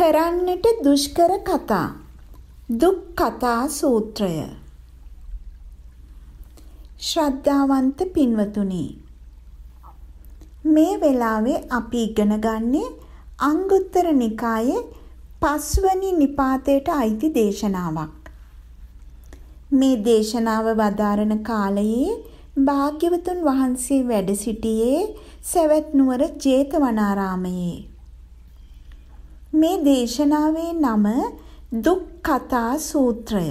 කරන්නට දුෂ්කර කතා දුක් කතා සූත්‍රය ශ්‍රද්ධාවන්ත පින්වතුනි මේ වෙලාවේ අපි ඉගෙන ගන්නේ අංගුත්තර නිකායේ පස්වනි නිපාතයට අයිති දේශනාවක්. මේ දේශනාව වදාරන කාලයේ භාග්‍යවතුන් වහන්සේ වැඩ සිටියේ සවැත් නුවර ජේතවනාරාමයේ. මේ දේශනාවේ නම දුක් කතා සූත්‍රය.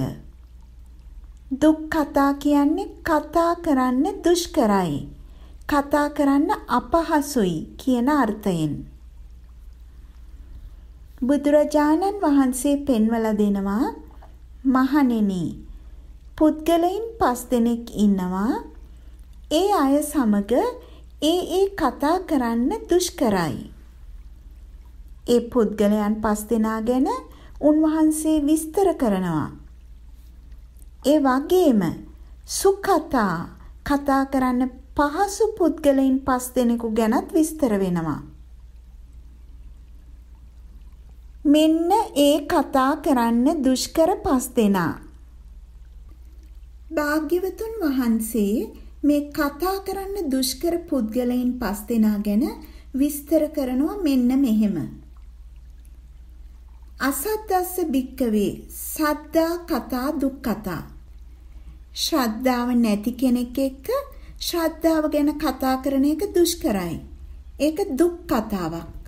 දුක් කතා කියන්නේ කතා කරන්න දුෂ්කරයි. කතා කරන්න අපහසුයි කියන අර්ථයෙන්. බුදුරජාණන් වහන්සේ පෙන්වලා දෙනවා මහණෙනි පුද්ගලයන් පස් දෙනෙක් ඉන්නවා ඒ අය සමග ඒ ඒ කතා කරන්න දුෂ්කරයි. ඒ පුද්ගලයන් පස් දෙනා ගැන උන්වහන්සේ විස්තර කරනවා. ඒ වගේම සුකතා කතා කරන්න පහසු පුද්ගලයන් පස් දෙනෙකු ගැනත් විස්තර වෙනවා. මෙන්න ඒ කතා කරන්න දුෂ්කර පස් දෙනා. භාග්‍යවතුන් වහන්සේ මේ කතා කරන්න දුෂ්කර පුද්ගලයන් පස් දෙනා ගැන විස්තර කරනවා මෙන්න මෙහෙම. අසද්දස්ස භික්කවේ සද්දා කතා දුක් කතා. ශ්‍රද්ධාව නැති කෙනෙක් එක්ක ශ්‍රද්ධාව ගැන කතා කරන එක දුෂ්කරයි. ඒක දුක් කතාවක්.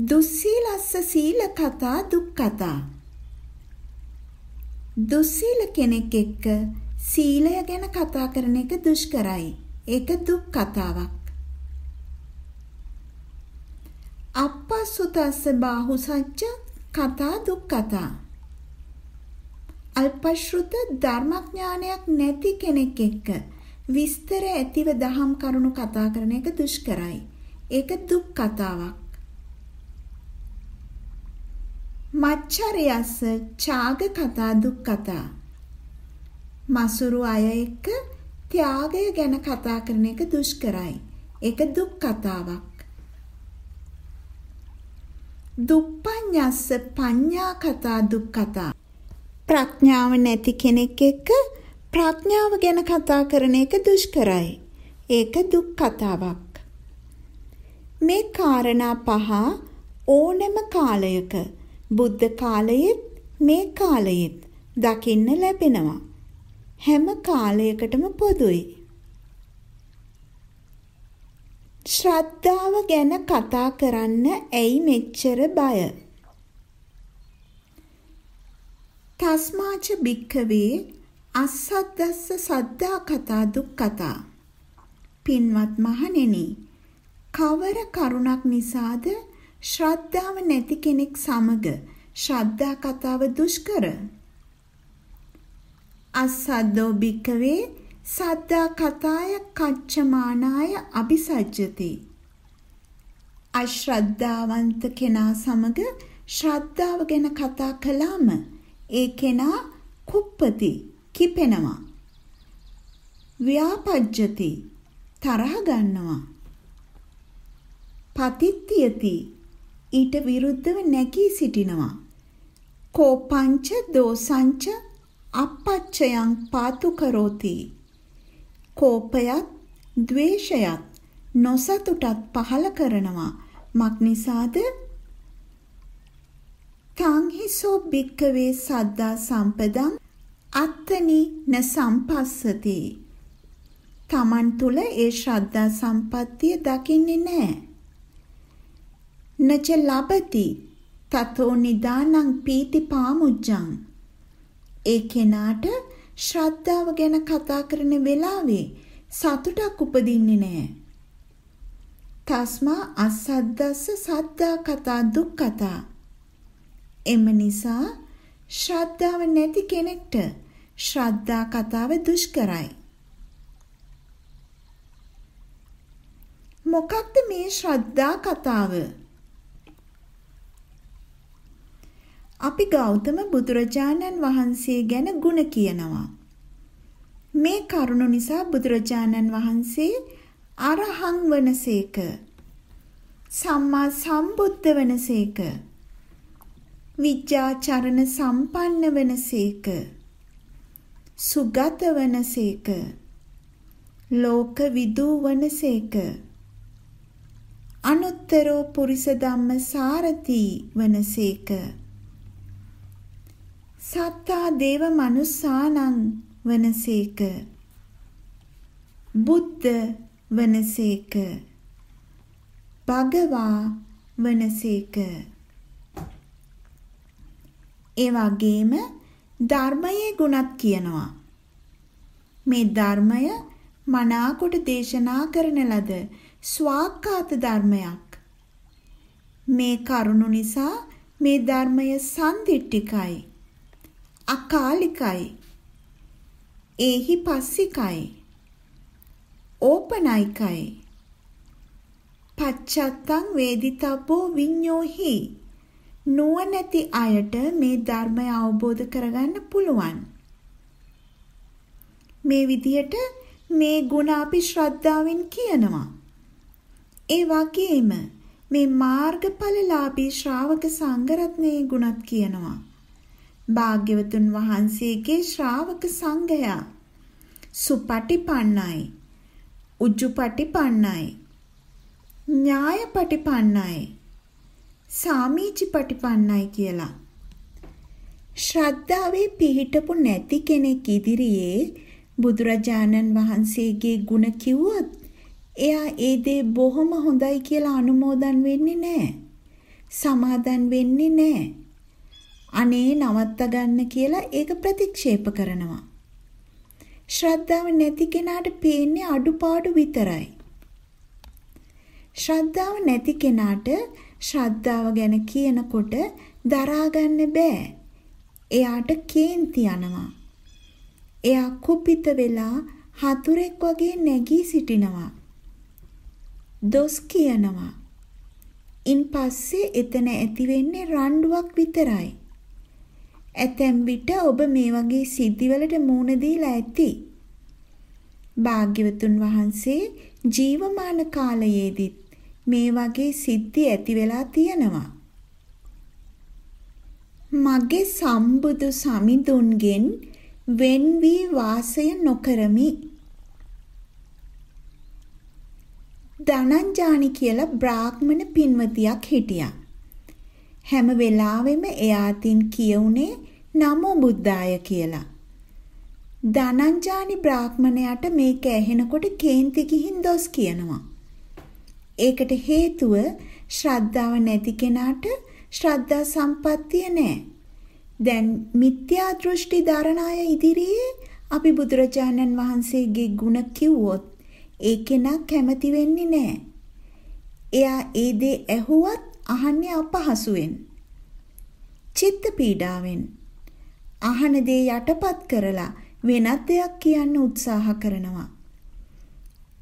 දුස්සීලස්ස සීල කතා දුක් කතා. දුස්සීල කෙනෙක් එක්ක සීලය ගැන කතා කරන එක දුෂ්කරයි. ඒක දුක් කතාවක්. අපස්සුතස්ස බාහු සච්ච කතා දුක් කතා. අල්පශ්‍රුත ධර්මඥානයක් නැති කෙනෙක් එක්ක විස්තර ඇතිව දහම් කරුණු කතා කරන එක දුෂ්කරයි. ඒක දුක් කතාවක්. මච්චරයස්ස ඡාග කතා දුක් කතා. මසුරු අය එක්ක ත්‍යාගය ගැන කතා කරන එක දුෂ්කරයි. ඒක දුක් කතාවක්. දුප්පඤ්ඤස්ස පඤ්ඤා කතා දුක් කතා. ප්‍රඥාව නැති කෙනෙක් එක්ක ප්‍රඥාව ගැන කතා කරන එක දුෂ්කරයි. ඒක දුක් කතාවක්. මේ කාරණා පහ ඕනෑම කාලයක බුද්ධ කාලයේත් මේ කාලයේත් දකින්න ලැබෙනවා. හැම කාලයකටම පොදුයි. ශ්‍රද්ධාව ගැන කතා කරන්න ඇයි මෙච්චර බය? තස්මාච භික්ඛවේ අස්සද්දස්ස සද්දා කතා දුක් කතා. පින්වත් මහණෙනි, කවර කරුණක් නිසාද ශ්‍රද්ධාව නැති කෙනෙක් සමග ශ්‍රද්ධා කතාව දුෂ්කර? අස්සද්දෝ භික්ඛවේ සද්දා කතාය කච්චමානාය අபிසජ්ජති. අශ්‍රද්ධාවන්ත කෙනා සමග ශ්‍රද්ධාව ගැන කතා කළාම ඒ කෙනා කුප්පති කිපෙනවා. ව්‍යාපජ්ජති තරහ ගන්නවා. පතිත්තියති ඊට විරුද්ධව නැගී සිටිනවා. කෝපංච දෝසංච අපච්චයන් පාතු කරෝති. කෝපයත් ද්වේෂයත් නොසතුටත් පහල කරනවා. මක් නිසාද තංහිසෝ භික්කවේ සද්දා සම්පදං අත්තනි න සම්පස්සති. තමන් තුල ඒ ශ්‍රද්ධා සම්පත්තිය දකින්නේ නැහැ. නච ලබති තතෝ නිදානං පීති පාමුජ්ජං. ඒ කෙනාට ශ්‍රද්ධාව ගැන කතා කරන වෙලාවේ සතුටක් උපදින්නේ නැහැ. තස්මා අසද්දස්ස සද්දා කතා දුක් කතා එම නිසා ශ්‍රද්ධාව නැති කෙනෙක්ට ශ්‍රද්ධා කතාව දුෂ්කරයි. මොකක්ද මේ ශ්‍රද්ධා කතාව? අපි ගෞතම බුදුරජාණන් වහන්සේ ගැන ಗುಣ කියනවා. මේ කරුණ නිසා බුදුරජාණන් වහන්සේ අරහං වනසේක. සම්මා සම්බුද්ධ වනසේක. විද්‍යාචරණ සම්පන්න වනසේක. සුගත වනසේක. ලෝක විදූ වනසේක. අනුත්තරෝ පුරිස ධම්ම සාරති වනසේක. සත්තා දේව මනුස්සානං වනසේක. බුද්ධ වනසේක. භගවා වනසේක. ඒ වගේම ධර්මයේ ගුණත් කියනවා. මේ ධර්මය මනාකොට දේශනා කරන ලද ස්වාක්කාත ධර්මයක්. මේ කරුණු නිසා මේ ධර්මය සම්දිට්ඨිකයි. අකාලිකයි. ඒහි පස්සිකයි. ඕපනයිකයි. පච්චත්තං වේදිතබ්බෝ විඤ්ඤෝහි නුවණැති අයට මේ ධර්මය අවබෝධ කරගන්න පුළුවන්. මේ විදිහට මේ ಗುಣ අපි ශ්‍රද්ධාවෙන් කියනවා. ඒ වගේම මේ මාර්ගඵලලාභී ශ්‍රාවක සංඝරත්නයේ ගුණත් කියනවා. භාග්‍යවතුන් වහන්සේගේ ශ්‍රාවක සංඝයා. සුපටිපන්නයි. උජ්ජුපටිපන්නයි. ඥායපටිපන්නයි. සාමීචිපටිපන්නයි කියලා. ශ්‍රද්ධාවේ පිහිටපු නැති කෙනෙක් ඉදිරියේ බුදුරජාණන් වහන්සේගේ ගුණ කිව්වොත් එයා ඒ දේ බොහොම හොඳයි කියලා අනුමෝදන් වෙන්නේ නැහැ. සමාදන් වෙන්නේ නැහැ. අනේ නවත්ත ගන්න කියලා ඒක ප්‍රතික්ෂේප කරනවා. ශ්‍රද්ධාව නැති කෙනාට පේන්නේ අඩුපාඩු විතරයි. ශ්‍රද්ධාව නැති කෙනාට ශ්‍රද්ධාව ගැන කියනකොට දරා ගන්න බෑ. එයාට කේන්ති යනවා. එයා කුපිත වෙලා හතුරෙක් වගේ නැගී සිටිනවා. දොස් කියනවා. ඉන් පස්සේ එතන ඇති වෙන්නේ රණ්ඩුවක් විතරයි. ඇතැම් විට ඔබ මේ වගේ සිද්ධිවලට මුහුණ දීලා ඇති. භාග්‍යවතුන් වහන්සේ ජීවමාන කාලයේදීත් මේ වගේ සිද්ධි ඇති වෙලා තියෙනවා. මගේ සම්බුදු සමිඳුන්ගෙන් වෙන් වී වාසය නොකරමි. ධනංජානි කියලා බ්‍රාහ්මණ පින්වතියක් හිටියා. හැම වෙලාවෙම එයාතින් කියුනේ නමෝ බුද්ධාය කියලා. ධනංජානි බ්‍රාහ්මණයාට මේක ඇහෙනකොට කේන්ති ගිහින් දොස් කියනවා. ඒකට හේතුව ශ්‍රද්ධාව නැති කෙනාට ශ්‍රද්ධා සම්පත්තිය නැහැ. දැන් මිත්‍යා දෘෂ්ටි දරණ අය ඉදිරියේ අපි බුදුරජාණන් වහන්සේගේ ගුණ කිව්වොත් ඒ කෙනා කැමති වෙන්නේ නැහැ. එයා ඒ දේ ඇහුවත් අහන්නේ අපහසුවෙන්. චිත්ත පීඩාවෙන්. අහන දේ යටපත් කරලා වෙනත් දෙයක් කියන්න උත්සාහ කරනවා.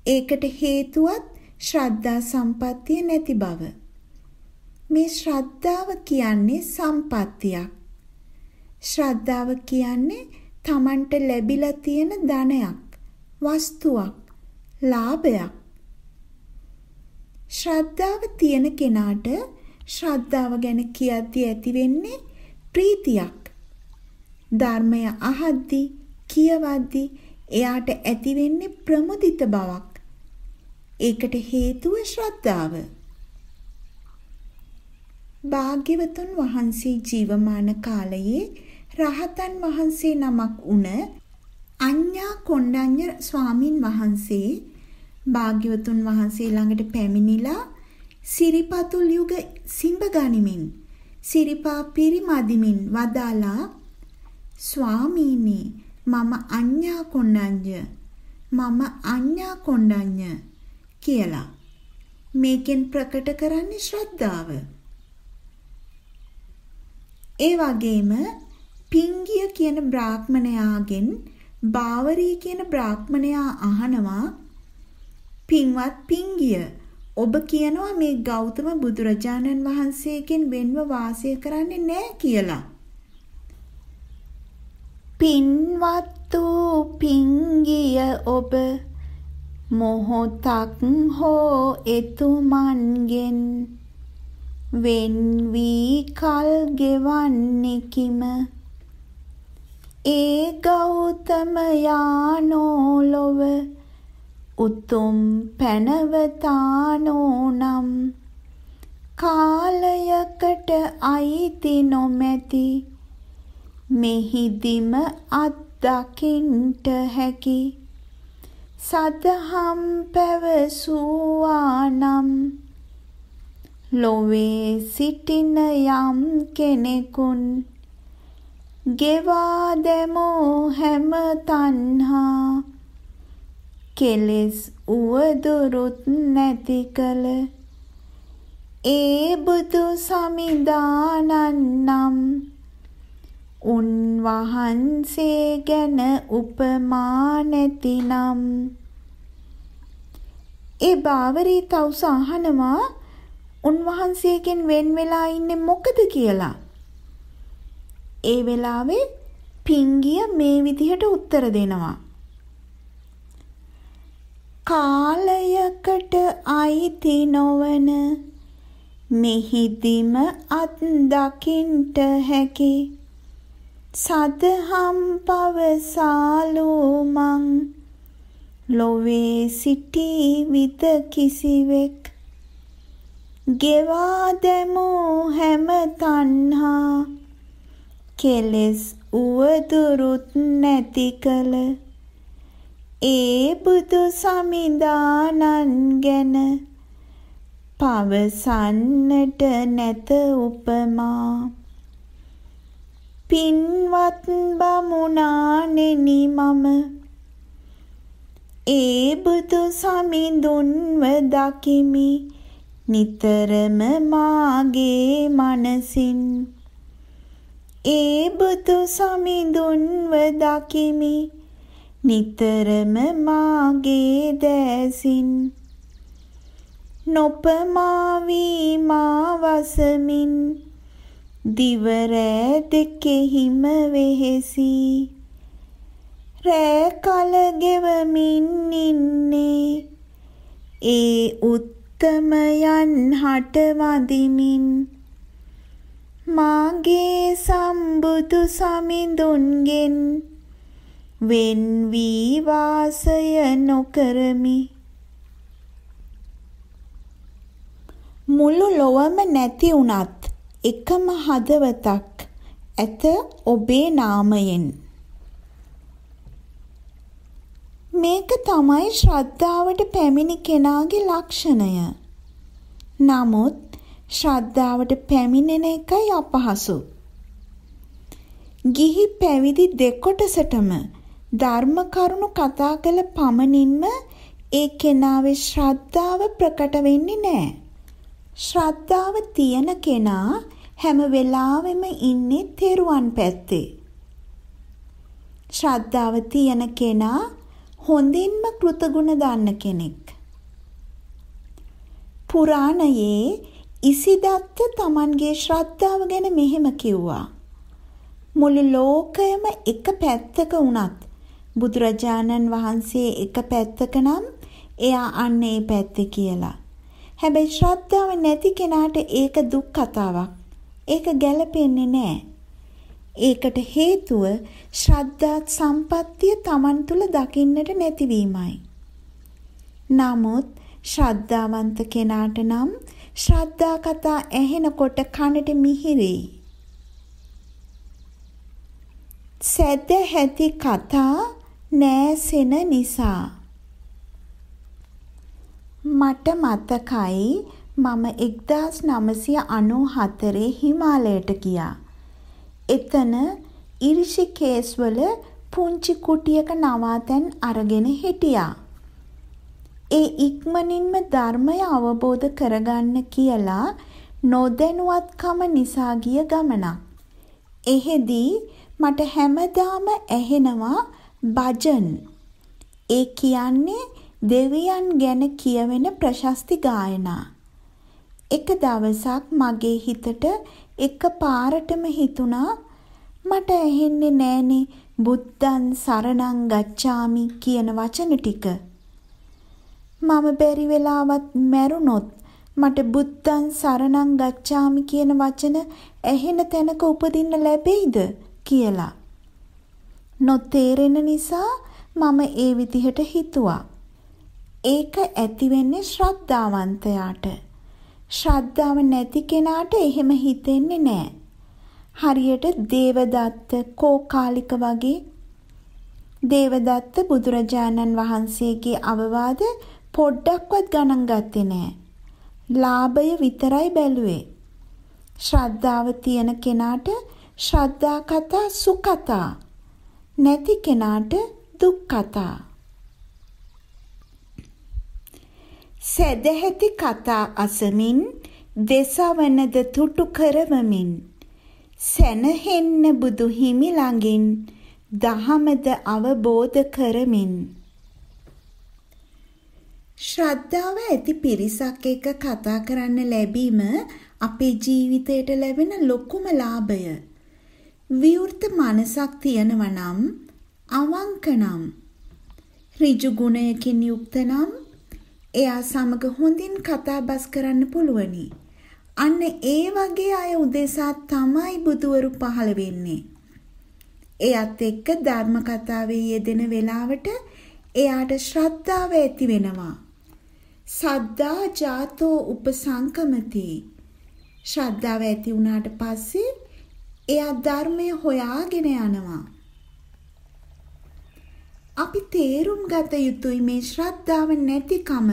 ඒකට හේතුවත් ශ්‍රද්ධා සම්පත්තිය නැති බව. මේ ශ්‍රද්ධාව කියන්නේ සම්පත්තියක්. ශ්‍රද්ධාව කියන්නේ Tamanට ලැබිලා තියෙන ධනයක්, වස්තුවක්, ලාභයක්. ශ්‍රද්ධාව තියෙන කෙනාට ශ්‍රද්ධාව ගැන කියද්දී ඇති වෙන්නේ ප්‍රීතියක්. ධර්මය අහද්දී කියවද්දී එයාට ඇති වෙන්නේ ප්‍රමුදිත බවක්. ඒකට හේතුව ශ්‍රද්ධාව. භාග්‍යවතුන් වහන්සේ ජීවමාන කාලයේ රහතන් වහන්සේ නමක් වුණ අඤ්ඤා කොණ්ඩඤ්ඤ ස්වාමින් වහන්සේ භාග්‍යවතුන් වහන්සේ ළඟට පැමිණිලා සිරිපතුල් යුග සිඹ ගනිමින් සිරිපා පිරිමදිමින් වදාලා ස්වාමීනි මම අඤ්ඤා කොණ්ඩඤ්ඤ මම අඤ්ඤා කොණ්ඩඤ්ඤ කියලා මේකෙන් ප්‍රකට කරන්නේ ශ්‍රද්ධාව. ඒ වගේම පිංගිය කියන බ්‍රාහ්මණයාගෙන් බාවරී කියන බ්‍රාහ්මණයා අහනවා පින්වත් පිංගිය ඔබ කියනවා මේ ගෞතම බුදුරජාණන් වහන්සේගෙන් වෙන්ව වාසය කරන්නේ නැහැ කියලා. පින්වත් වූ පිංගිය ඔබ. මොහොතක් හෝ එතුමන්ගෙන් වෙන් වී කල් ගෙවන්නෙකිම ඒ ගෞතම යානෝ ලොව උතුම් පැනවතානෝ නම් කාලයකට අයිති නොමැති මෙහිදිම අත්දකින්ට හැකි. සදහම් පැවසුවානම් ලොවේ සිටින යම් කෙනෙකුන් ගෙවා දැමෝ හැම තණ්හා කෙලෙස් උවදුරුත් නැති කල ඒ බුදු සමිදානන්නම් උන්වහන්සේ ගැන උපමා නැතිනම් ඒ බාවරී තවුස අහනවා උන්වහන්සේගෙන් වෙන් වෙලා ඉන්නේ මොකද කියලා. ඒ වෙලාවේ පිංගිය මේ විදිහට උත්තර දෙනවා. කාලයකට අයිති නොවන මෙහිදිම අත් දකින්ට හැකි සදහම් පවසාලෝ මං. ලොවේ සිටී විද කිසිවෙක්. ගෙවා දැමූ හැම තණ්හා. කෙලෙස් උවදුරුත් නැති කල ඒ බුදු සමිදානන් ගැන පවසන්නට නැත උපමා. පින්වත් බමුණානෙනි මම. ඒ බුදු සමිඳුන්ව දකිමි. නිතරම මාගේ මනසින්. ඒ බුදු සමිඳුන්ව දකිමි. නිතරම මාගේ දැසින්. නොපමා වී මා වසමින්. දිව රෑ දෙකෙහිම වෙහෙසි. රෑ කල ගෙවමින් ඉන්නේ. ඒ උත්තමයන් හට වඳිමින්. මාගේ සම්බුදු සමිඳුන්ගෙන් වෙන් වී වාසය නොකරමි. මුළු ලොවම නැති වුණත් එකම හදවතක් ඇත ඔබේ නාමයෙන්. මේක තමයි ශ්‍රද්ධාවට පැමිණි කෙනාගේ ලක්ෂණය. නමුත් ශ්‍රද්ධාවට පැමිණෙන එකයි අපහසු. ගිහි පැවිදි දෙකොටසටම ධර්ම කරුණු කතා කළ පමණින්ම ඒ කෙනාවේ ශ්‍රද්ධාව ප්‍රකට වෙන්නේ නැහැ. ශ්‍රද්ධාව තියෙන කෙනා හැම වෙලාවෙම ඉන්නේ තෙරුවන් පැත්තේ. ශ්‍රද්ධාව තියෙන කෙනා හොඳින්ම කෘතගුණ දන්න කෙනෙක්. පුරාණයේ ඉසිදත්ත තමන්ගේ ශ්‍රද්ධාව ගැන මෙහෙම කිව්වා. මුළු ලෝකයම එක පැත්තක වුණත් බුදුරජාණන් වහන්සේ එක පැත්තක නම් එයා අන්න ඒ පැත්තේ කියලා. හැබැයි ශ්‍රද්ධාව නැති කෙනාට ඒක දුක් කතාවක්. ඒක ගැළපෙන්නේ නෑ. ඒකට හේතුව ශ්‍රද්ධාත් සම්පත්තිය Taman තුල දකින්නට නැතිවීමයි. නමුත් ශ්‍රද්ධාවන්ත කෙනාට නම් ශ්‍රද්ධා කතා ඇහෙනකොට කනට මිහිරෙයි. සැද හැති කතා නෑසෙන නිසා මට මතකයි මම 1994 හිමාලයට ගියා. එතන ඉරිෂිකේස් වල පුංචි කුටියක නවාතැන් අරගෙන හිටියා. ඒ ඉක්මනින්ම ධර්මය අවබෝධ කරගන්න කියලා නොදැනුවත්කම නිසා ගිය ගමනක්. එහෙදී මට හැමදාම ඇහෙනවා භජන්. ඒ කියන්නේ දෙවියන් ගැන කියවෙන ප්‍රශස්ති ගායනා. එක දවසක් මගේ හිතට එක පාරටම හිතුණා මට ඇහෙන්නේ නෑනේ බුද්ධං සරණං ගච්ඡාමි කියන වචන ටික. මම බැරි වෙලාවත් මැරුණොත් මට බුද්ධං සරණං ගච්ඡාමි කියන වචන ඇහෙන තැනක උපදින්න ලැබෙයිද කියලා. නොතේරෙන නිසා මම ඒ විදිහට හිතුවා. ඒක ඇති වෙන්නේ ශ්‍රද්ධාවන්තයාට. ශ්‍රද්ධාව නැති කෙනාට එහෙම හිතෙන්නේ නැහැ. හරියට දේවදත්ත කෝකාලික වගේ දේවදත්ත බුදුරජාණන් වහන්සේගේ අවවාද පොඩ්ඩක්වත් ගණන් ගත්තේ නෑ. ලාභය විතරයි බැලුවේ. ශ්‍රද්ධාව තියෙන කෙනාට ශ්‍රද්ධා කතා සුකතා නැති කෙනාට දුක් කතා. සැදැහැති කතා අසමින් දෙසවනද තුටු කරවමින් සැනහෙන්න බුදු හිමි ළඟින් දහමද අවබෝධ කරමින් ශ්‍රද්ධාව ඇති පිරිසක් එක්ක කතා කරන්න ලැබීම අපේ ජීවිතයට ලැබෙන ලොකුම ලාභය. විවෘත මනසක් තියෙනවා නම් අවංක නම් ඍජු ගුණයකින් යුක්ත නම් එයා සමග හොඳින් කතා බස් කරන්න පුළුවනි. අන්න ඒ වගේ අය උදෙසා තමයි බුදුවරු පහළ වෙන්නේ. එයත් එක්ක ධර්ම කතාවේ යෙදෙන වෙලාවට එයාට ශ්‍රද්ධාව ඇති වෙනවා. සද්දා ජාතෝ උපසංකමති. ශ්‍රද්ධාව ඇති වුණාට පස්සේ එයා ධර්මය හොයාගෙන යනවා. අපි තේරුම් ගත යුතුයි මේ ශ්‍රද්ධාව නැතිකම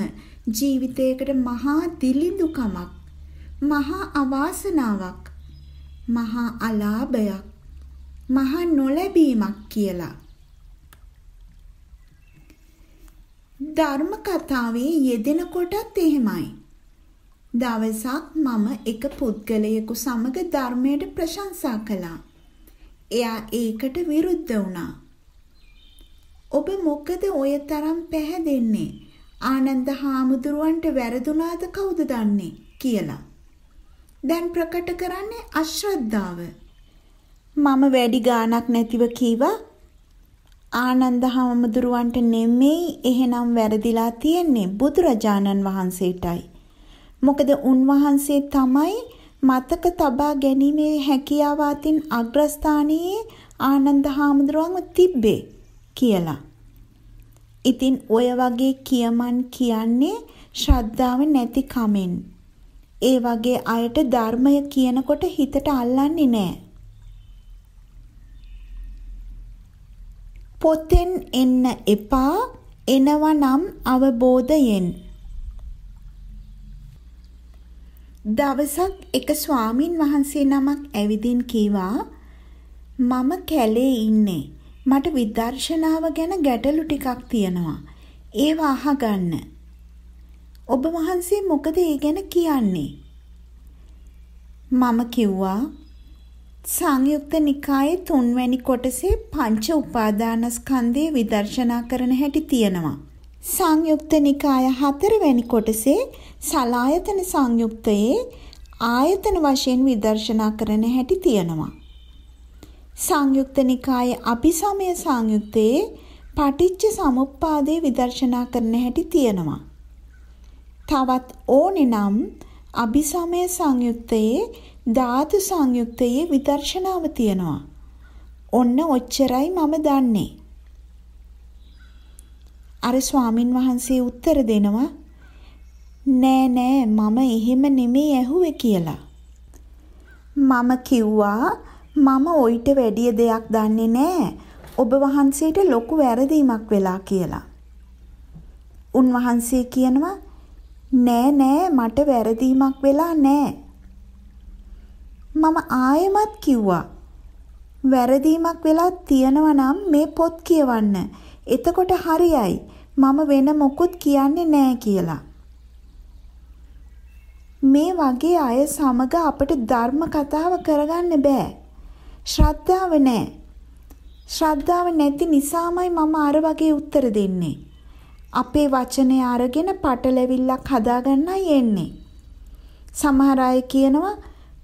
ජීවිතයකට මහා දිලිඳුකමක්, මහා අවාසනාවක්, මහා අලාභයක්, මහා නොලැබීමක් කියලා. ධර්ම කතාවේ යෙදෙනකොටත් එහෙමයි. දවසක් මම එක පුද්ගලයෙකු සමග ධර්මයට ප්‍රශංසා කළා. එයා ඒකට විරුද්ධ වුණා. ඔබ මොකද ඔය තරම් පැහැදෙන්නේ? ආනන්ද හාමුදුරුවන්ට වැරදුනාද කවුද දන්නේ කියලා. දැන් ප්‍රකට කරන්නේ අශ්‍රද්ධාව. මම වැඩි ගාණක් නැතිව කීවා ආනන්ද හාමුදුරුවන්ට නෙමෙයි එහෙනම් වැරදිලා තියෙන්නේ බුදුරජාණන් වහන්සේටයි. මොකද උන්වහන්සේ තමයි මතක තබා ගැනීමේ හැකියාව අතින් අග්‍රස්ථානයේ ආනන්ද හාමුදුරුවන්ව තිබ්බේ කියලා. ඉතින් ඔය වගේ කියමන් කියන්නේ ශ්‍රද්ධාව නැති කමෙන්. ඒ වගේ අයට ධර්මය කියනකොට හිතට අල්ලන්නේ නැහැ. පොතෙන් එන්න එපා එනවනම් අවබෝධයෙන්. දවසක් එක ස්වාමින් වහන්සේ නමක් ඇවිදින් කීවා මම කැලේ ඉන්නේ මට විදර්ශනාව ගැන ගැටලු ටිකක් තියෙනවා. ඒවා අහගන්න. ඔබ වහන්සේ මොකද ඒ ගැන කියන්නේ? මම කිව්වා සංයුක්ත නිකායේ තුන්වැනි කොටසේ පංච උපාදානස්කන්ධය විදර්ශනා කරන හැටි තියෙනවා. සංයුක්ත නිකාය හතරවැනි කොටසේ සලායතන සංයුක්තයේ ආයතන වශයෙන් විදර්ශනා කරන හැටි තියෙනවා. සංයුක්ත නිකායේ අபிසමය සංයුත්තේ පටිච්ච සමුප්පාදේ විදර්ශනා කරන හැටි තියෙනවා. තවත් ඕනේ නම් අபிසමය සංයුත්තයේ ධාතු සංයුත්තයේ විදර්ශනාව තියෙනවා. ඔන්න ඔච්චරයි මම දන්නේ. අර ස්වාමින් වහන්සේ උත්තර දෙනවා නෑ නෑ මම එහෙම නෙමෙයි ඇහුවේ කියලා. මම කිව්වා මම ඔయిత වැඩිය දෙයක් දන්නේ නෑ. ඔබ වහන්සේට ලොකු වැරදීමක් වෙලා කියලා. උන්වහන්සේ කියනවා නෑ නෑ මට වැරදීමක් වෙලා නෑ. මම ආයෙමත් කිව්වා වැරදීමක් වෙලා තියෙනවා නම් මේ පොත් කියවන්න. එතකොට හරියයි. මම වෙන මොකුත් කියන්නේ නෑ කියලා. මේ වගේ අය සමග අපිට ධර්ම කතාව කරගන්න බෑ. ශ්‍රද්ධාව නැහැ. ශ්‍රද්ධාව නැති නිසාමයි මම අර වගේ උත්තර දෙන්නේ. අපේ වචනේ අරගෙන පටලැවිල්ලක් හදාගන්නයි එන්නේ. සමහර අය කියනවා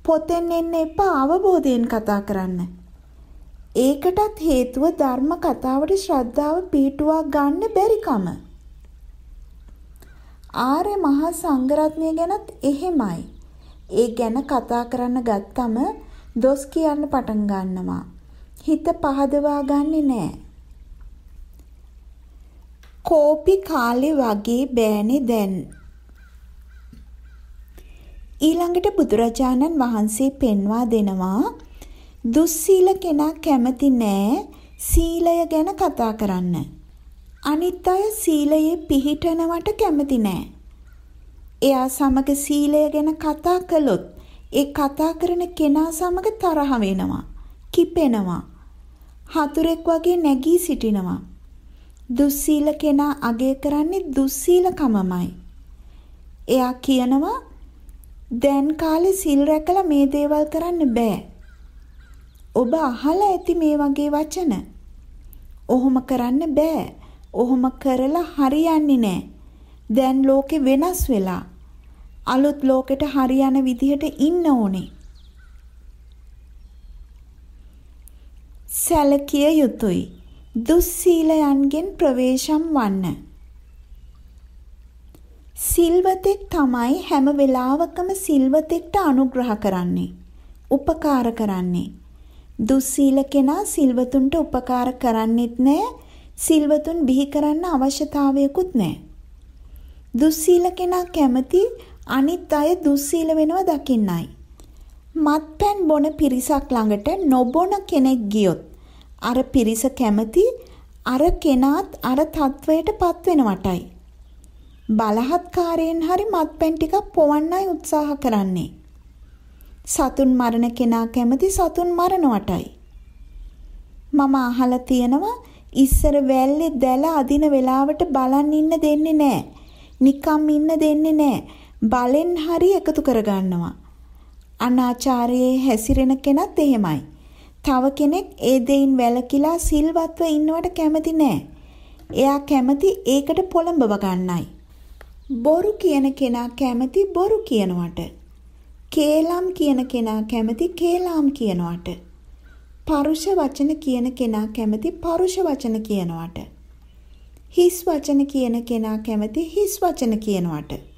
පොතෙන් එන්න එපා අවබෝධයෙන් කතා කරන්න. ඒකටත් හේතුව ධර්ම කතාවට ශ්‍රද්ධාව පිටුවා ගන්න බැරිකම. ආර්ය මහා සංඝරත්නය ගැනත් එහෙමයි. ඒ ගැන කතා කරන්න ගත්තම දොස් කියන්න පටන් ගන්නවා. හිත පහදවා ගන්නෙ නෑ. කෝපි කාලේ වගේ බෑනේ දැන්. ඊළඟට බුදුරජාණන් වහන්සේ පෙන්වා දෙනවා දුස්සීල කෙනා කැමති නෑ සීලය ගැන කතා කරන්න. අනිත් අය සීලයේ පිහිටනවට කැමති නෑ. එයා සමග සීලය ගැන කතා කළොත් ඒ කතා කරන කෙනා සමග තරහ වෙනවා, කිපෙනවා. හතුරෙක් වගේ නැගී සිටිනවා. දුස්සීල කෙනා අගය කරන්නේ දුස්සීලකමමයි. එයා කියනවා දැන් කාලේ සිල් රැකලා මේ දේවල් කරන්න බෑ. ඔබ අහලා ඇති මේ වගේ වචන. ඔහොම කරන්න බෑ. ඔහොම කරලා හරියන්නේ නෑ. දැන් ලෝකෙ වෙනස් වෙලා. අලුත් ලෝකෙට හරියන විදිහට ඉන්න ඕනේ. සැලකිය යුතුයි. දුස්සීලයන්ගෙන් ප්‍රවේශම් වන්න. සිල්වතෙක් තමයි හැම වෙලාවකම සිල්වතෙක්ට අනුග්‍රහ කරන්නේ. උපකාර කරන්නේ. දුස්සීල කෙනා සිල්වතුන්ට උපකාර කරන්නෙත් නෑ. සිල්වතුන් බිහි කරන්න අවශ්‍යතාවයකුත් නෑ. දුස්සීල කෙනා කැමති අනිත් අය දුස්සීල වෙනව දකින්නයි. මත්පැන් බොන පිරිසක් ළඟට නොබොන කෙනෙක් ගියොත් අර පිරිස කැමති අර කෙනාත් අර තත්වයට පත් වෙනවටයි. බලහත්කාරයෙන් හරි මත්පැන් ටිකක් පොවන්නයි උත්සාහ කරන්නේ. සතුන් මරණ කෙනා කැමති සතුන් මරනවටයි. මම අහලා තියෙනවා ඉස්සර වැල්ලේ දැල අදින වෙලාවට බලන් ඉන්න දෙන්නේ නැහැ. නිකම් ඉන්න දෙන්නේ නැහැ. බලෙන් හරි එකතු කරගන්නවා. අනාචාරයේ හැසිරෙන කෙනත් එහෙමයි. තව කෙනෙක් ඒ දෙයින් වැළකීලා සිල්වත්ව ඉන්නවට කැමති නෑ. එයා කැමති ඒකට පොළඹව ගන්නයි. බොරු කියන කෙනා කැමති බොරු කියනවට. කේලම් කියන කෙනා කැමති කේලාම් කියනවට. පරුෂ වචන කියන කෙනා කැමති පරුෂ වචන කියනවට. හිස් වචන කියන කෙනා කැමති හිස් වචන කියනවට.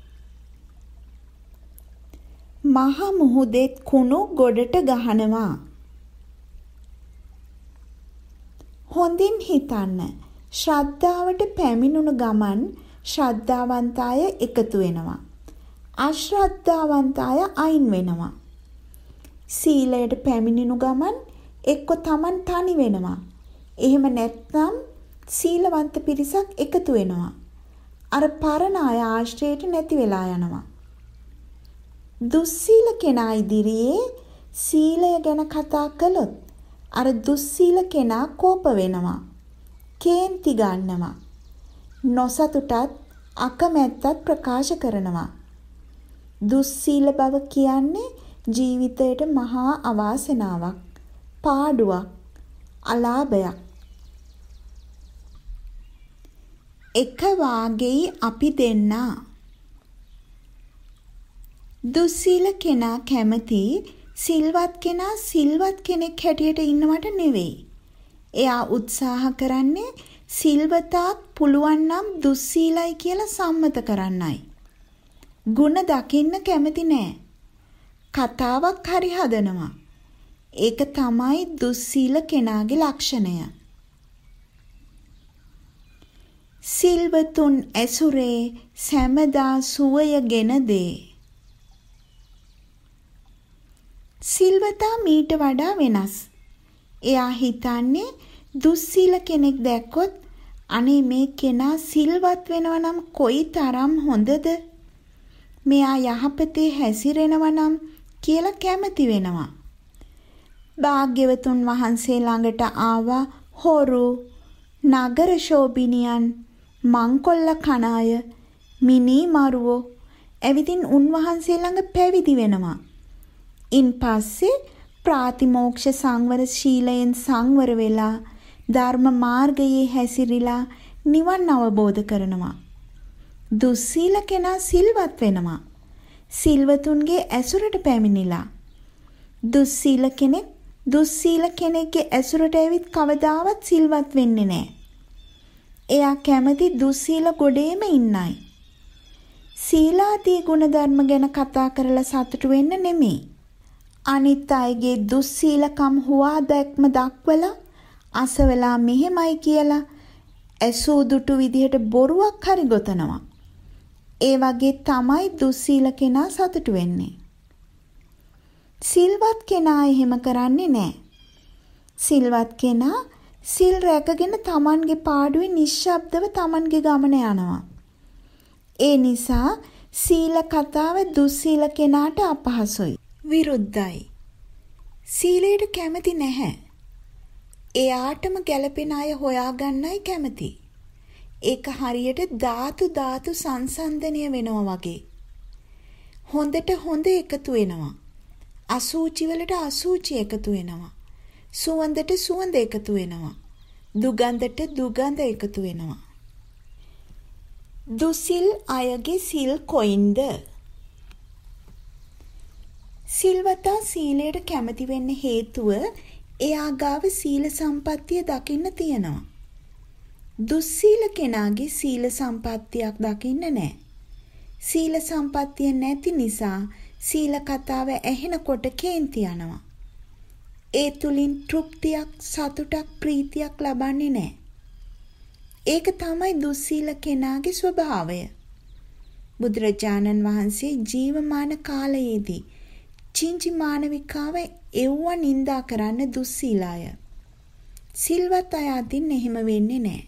මහ මුහුදෙත් කුණු ගොඩට ගහනවා. හොඳින් හිතන්න. ශ්‍රද්ධාවට පැමිණුණු ගමන් ශ්‍රද්ධාවන්ත අය එකතු වෙනවා. අශ්‍රද්ධාවන්ත අය අයින් වෙනවා. සීලයට පැමිණෙනු ගමන් එක්ක Taman තනි වෙනවා. එහෙම නැත්නම් සීලවන්ත පිරිසක් එකතු වෙනවා. අර පරණ අය ආශ්‍රයයට නැති වෙලා යනවා. දුස්සීල කෙනා ඉදිරියේ සීලය ගැන කතා කළොත් අර දුස්සීල කෙනා කෝප වෙනවා. කේන්ති ගන්නවා. නොසතුටත් අකමැත්තත් ප්‍රකාශ කරනවා. දුස්සීල බව කියන්නේ ජීවිතයට මහා අවාසනාවක්, පාඩුවක්, අලාභයක්. එක වාගෙයි අපි දෙන්නා. දුස්සීල කෙනා කැමති සිල්වත් කෙනා සිල්වත් කෙනෙක් හැටියට ඉන්නවට නෙවෙයි. එයා උත්සාහ කරන්නේ සිල්වතාක් පුළුවන් නම් දුස්සීලයි කියලා සම්මත කරන්නයි. ಗುಣ දකින්න කැමති නෑ. කතාවක් හරි හදනවා. ඒක තමයි දුස්සීල කෙනාගේ ලක්ෂණය. සිල්වතුන් ඇසුරේ සැමදා සුවයගෙන දේ. සිල්වතා මීට වඩා වෙනස්. එයා හිතන්නේ දුස්සීල කෙනෙක් දැක්කොත් අනේ මේ කෙනා සිල්වත් වෙනවා නම් කොයි තරම් හොඳද මෙයා යහපතේ හැසිරෙනවා නම් කියලා කැමති වෙනවා. භාග්‍යවතුන් වහන්සේ ළඟට ආවා හොරු නගර ශෝභිනියන් මංකොල්ල කණාය මිනි මරුවෝ ඇවිදින් උන්වහන්සේ ළඟ පැවිදි වෙනවා. ඉන් පස්සේ ප්‍රාතිමෝක්ෂ සංවර ශීලයෙන් සංවර වෙලා ධර්ම මාර්ගයේ හැසිරිලා නිවන් අවබෝධ කරනවා. දුස්සීල කෙනා සිල්වත් වෙනවා. සිල්වතුන්ගේ ඇසුරට පැමිණිලා. දුස්සීල කෙනෙක් දුස්සීල කෙනෙක්ගේ ඇසුරට ඇවිත් කවදාවත් සිල්වත් වෙන්නේ නැහැ. එයා කැමති දුස්සීල ගොඩේම ඉන්නයි. සීලාදී ගුණධර්ම ගැන කතා කරලා සතුටු වෙන්න නෙමෙයි. අනිත් අයගේ දුස්සීලකම් හුවා දැක්ම දක්වලා අසවලා මෙහෙමයි කියලා ඇසූ දුටු විදිහට බොරුවක් හරි ගොතනවා. ඒ වගේ තමයි දුස්සීල කෙනා සතුටු වෙන්නේ. සිල්වත් කෙනා එහෙම කරන්නේ නැහැ. සිල්වත් කෙනා සිල් රැකගෙන Tamanගේ පාඩුවේ නිශ්ශබ්දව Tamanගේ ගමන යනවා. ඒ නිසා සීල කතාව දුස්සීල කෙනාට අපහසුයි. විරුද්ධයි. සීලයට කැමති නැහැ. එයාටම ගැළපෙන අය හොයාගන්නයි කැමති. ඒක හරියට ධාතු ධාතු සංසන්දනය වෙනවා වගේ. හොඳට හොඳ එකතු වෙනවා. අසූචි වලට අසූචි එකතු වෙනවා. සුවඳට සුවඳ එකතු වෙනවා. දුගඳට දුගඳ එකතු වෙනවා. දුසිල් අයගේ සිල් කොයින්ද? සිල්වතා සීලයට කැමති වෙන්න හේතුව එයා ගාව සීල සම්පත්තිය දකින්න තියෙනවා. දුස්සීල කෙනාගේ සීල සම්පත්තියක් දකින්න නැහැ. සීල සම්පත්තිය නැති නිසා සීල කතාව ඇහෙනකොට කේන්ති යනවා. ඒ තුලින් තෘප්තියක්, සතුටක්, ප්‍රීතියක් ලබන්නේ නැහැ. ඒක තමයි දුස්සීල කෙනාගේ ස්වභාවය. බුදුරජාණන් වහන්සේ ජීවමාන කාලයේදී චිංචි මානවිකාව එව්ව නිඳා කරන්න දුස්සීලාය. සිල්වත් අය අතින් එහෙම වෙන්නේ නැහැ.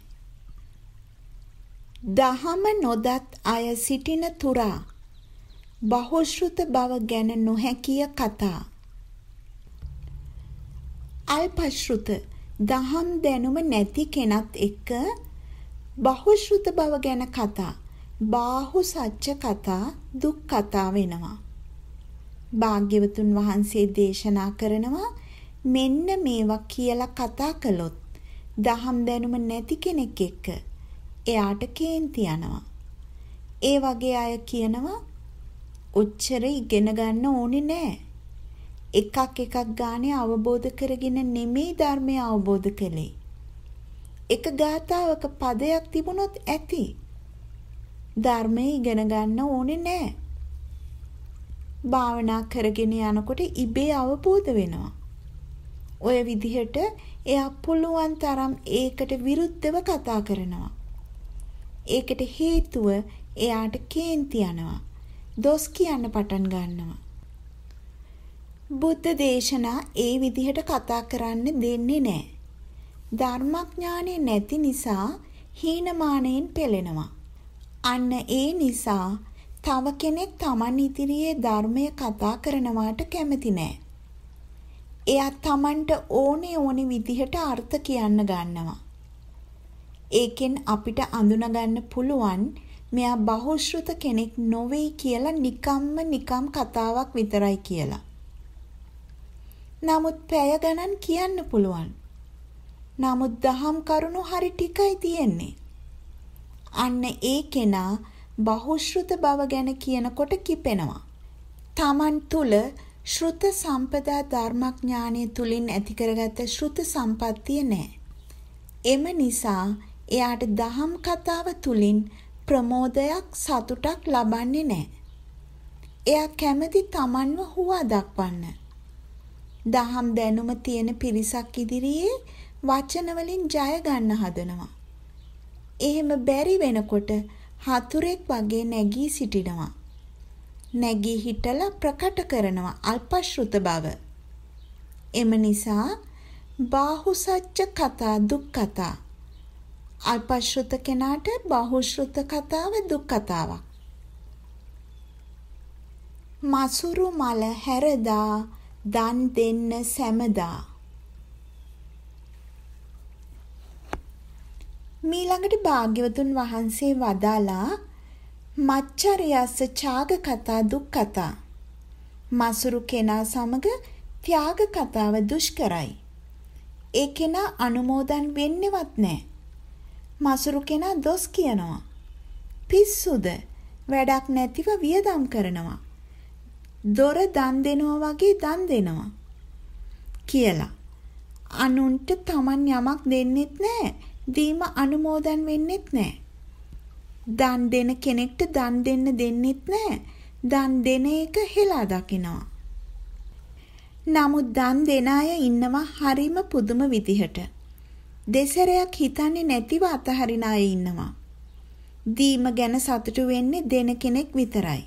දහම නොදත් අය සිටින තුරා බහුශ්‍රුත බව ගැන නොහැකිය කතා. අල්පශ්‍රුත දහම් දැනුම නැති කෙනත් එක්ක බහුශ්‍රුත බව ගැන කතා බාහු සච්ච කතා දුක් කතා වෙනවා. භාග්‍යවතුන් වහන්සේ දේශනා කරනවා මෙන්න මේවා කියලා කතා කළොත් දහම් දැනුම නැති කෙනෙක් එක්ක එයාට කේන්ති යනවා. ඒ වගේ අය කියනවා ඔච්චර ඉගෙන ගන්න ඕනේ නෑ. එකක් එකක් ගානේ අවබෝධ කරගෙන නෙමෙයි ධර්මය අවබෝධ කළේ. එක ගාතාවක පදයක් තිබුණොත් ඇති. ධර්මය ඉගෙන ගන්න ඕනේ නෑ. භාවනා කරගෙන යනකොට ඉබේ අවබෝධ වෙනවා. ඔය විදිහට එයා පුළුවන් තරම් ඒකට විරුද්ධව කතා කරනවා. ඒකට හේතුව එයාට කේන්ති යනවා. දොස් කියන්න පටන් ගන්නවා. බුද්ධ දේශනා ඒ විදිහට කතා කරන්න දෙන්නේ නැහැ. ධර්මඥානෙ නැති නිසා හීනමානයෙන් පෙළෙනවා. අන්න ඒ නිසා තව කෙනෙක් Taman ඉදිරියේ ධර්මය කතා කරනවාට කැමති නැහැ. එයා Tamanට ඕනේ ඕනේ විදිහට අර්ථ කියන්න ගන්නවා. ඒකෙන් අපිට අඳුනගන්න පුළුවන් මෙයා බහුශ්‍රృత කෙනෙක් නොවේයි කියලා නිකම්ම නිකම් කතාවක් විතරයි කියලා. නමුත් පැය ගණන් කියන්න පුළුවන්. නමුත් දහම් කරුණු හරි ටිකයි තියෙන්නේ. අන්න ඒ කෙනා බහුශ්‍රృత බව ගැන කියනකොට කිපෙනවා. Taman තුල ශ්‍රුත සම්පදා ධර්මඥානය තුලින් ඇති කරගත්ත ශ්‍රුත සම්පත්තිය නැහැ. එම නිසා එයාට දහම් කතාව තුලින් ප්‍රමෝදයක් සතුටක් ලබන්නේ නැහැ. එයා කැමති Tamanව හුවා දක්වන්න. දහම් දැනුම තියෙන පිරිසක් ඉදිරියේ වචන වලින් ජය ගන්න හදනවා. එහෙම බැරි වෙනකොට හතුරෙක් වගේ නැගී සිටිනවා. නැගී හිටලා ප්‍රකට කරනවා අල්පශ්‍රුත බව. එම නිසා බාහුසච්ච කතා දුක් කතා අල්පශ්‍රුත කෙනාට බහුශ්‍රුත කතාව දුක් කතාවක්. මසුරු මල හැරදා දන් දෙන්න සැමදා. මීළඟට භාග්‍යවතුන් වහන්සේ වදාලා මච්චරයස්ස ඡාග කතා දුක් කතා. මසුරු කෙනා සමග ත්‍යාග කතාව දුෂ්කරයි. ඒ කෙනා අනුමෝදන් වෙන්නේවත් නැහැ. මසුරු කෙනා දොස් කියනවා. පිස්සුද වැඩක් නැතිව වියදම් කරනවා. දොර දන් දෙනවා වගේ දන් දෙනවා. කියලා. අනුන්ට Taman යමක් දෙන්නෙත් නැහැ. දීම අනුමෝදන් වෙන්නෙත් නැහැ. දන් දෙන කෙනෙක්ට දන් දෙන්න දෙන්නෙත් නැහැ. දන් දෙන එක හෙලා දකිනවා. නමුත් දන් දෙන අය ඉන්නවා හරිම පුදුම විදිහට. දෙසරයක් හිතන්නේ නැතිව අතහරින අය ඉන්නවා. දීම ගැන සතුටු වෙන්නේ දෙන කෙනෙක් විතරයි.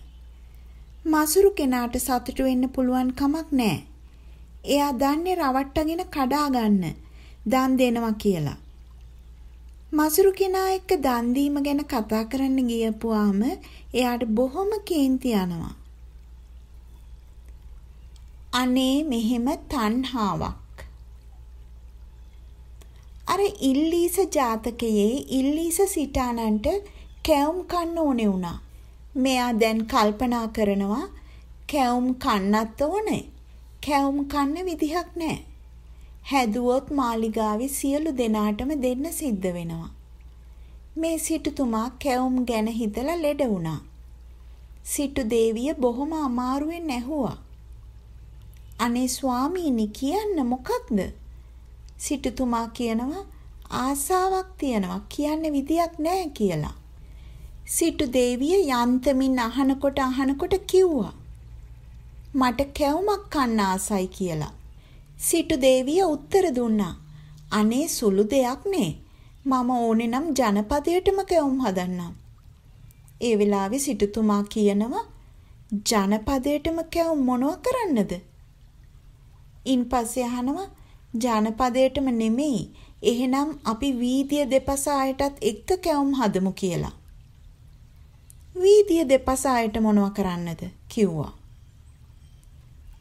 මසුරු කෙනාට සතුටු වෙන්න පුළුවන් කමක් නැහැ. එයා දන්නේ රවට්ටගෙන කඩා ගන්න දන් දෙනවා කියලා. මසුරු කෙනා එක්ක දන් දීම ගැන කතා කරන්න ගියපුවාම එයාට බොහොම කේන්ති යනවා. අනේ මෙහෙම තණ්හාවක්. අර ඉල්ලීස ජාතකයේ ඉල්ලීස සිටානන්ට කැවුම් කන්න ඕනේ වුණා. මෙයා දැන් කල්පනා කරනවා කැවුම් කන්නත් ඕනේ. කැවුම් කන්න විදිහක් නැහැ. හැදුවොත් මාලිගාවේ සියලු දෙනාටම දෙන්න සිද්ධ වෙනවා. මේ සිටුතුමා කැවුම් ගැන හිතලා ලෙඩ වුණා. සිටු දේවිය බොහොම අමාරුවෙන් ඇහුවා. අනේ ස්වාමීනි කියන්න මොකක්ද? සිටුතුමා කියනවා ආසාවක් තියනවා කියන්න විදියක් නැහැ කියලා. සිටු දේවිය යන්තමින් අහනකොට අහනකොට කිව්වා. මට කැවුමක් කන්න ආසයි කියලා. සිටු දේවිය උත්තර දුන්නා. අනේ සුළු දෙයක් නේ. මම ඕනේ නම් ජනපදයටම කැවුම් හදන්නම්. ඒ වෙලාවේ සිටුතුමා කියනවා ජනපදයටම කැවුම් මොනව කරන්නද? ඉන්පස්සේ අහනවා ජනපදයටම නෙමෙයි එහෙනම් අපි වීදිය දෙපස ආයටත් එක්ක කැවුම් හදමු කියලා. වීදිය දෙපස ආයට මොනව කරන්නද කිව්වා.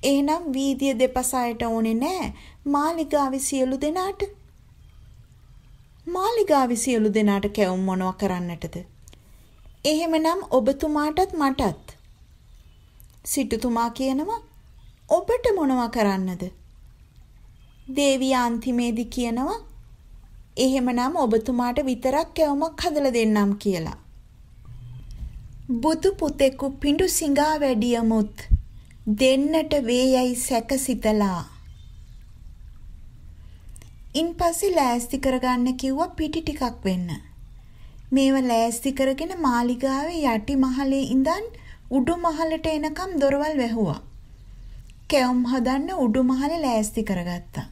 එහෙනම් වීදිය දෙපස අයට ඕනේ නෑ මාලිගාවේ සියලු දෙනාට. මාලිගාවේ සියලු දෙනාට කැවුම් මොනව කරන්නටද? එහෙමනම් ඔබතුමාටත් මටත්. සිටුතුමා කියනවා ඔබට මොනව කරන්නද? දේවිය අන්තිමේදී කියනවා එහෙමනම් ඔබතුමාට විතරක් කැවුමක් හදලා දෙන්නම් කියලා. බුදු පුතෙකු පිඬු සිඟා වැඩියමුත් දෙන්නට වේයයි සැකසිතලා. ඉන්පස්සේ ලෑස්ති කරගන්න කිව්වා පිටි ටිකක් වෙන්න. මේව ලෑස්ති කරගෙන මාලිගාවේ යටි මහලේ ඉඳන් උඩු මහලට එනකම් දොරවල් වැහුවා. කැවුම් හදන්න උඩු මහලේ ලෑස්ති කරගත්තා.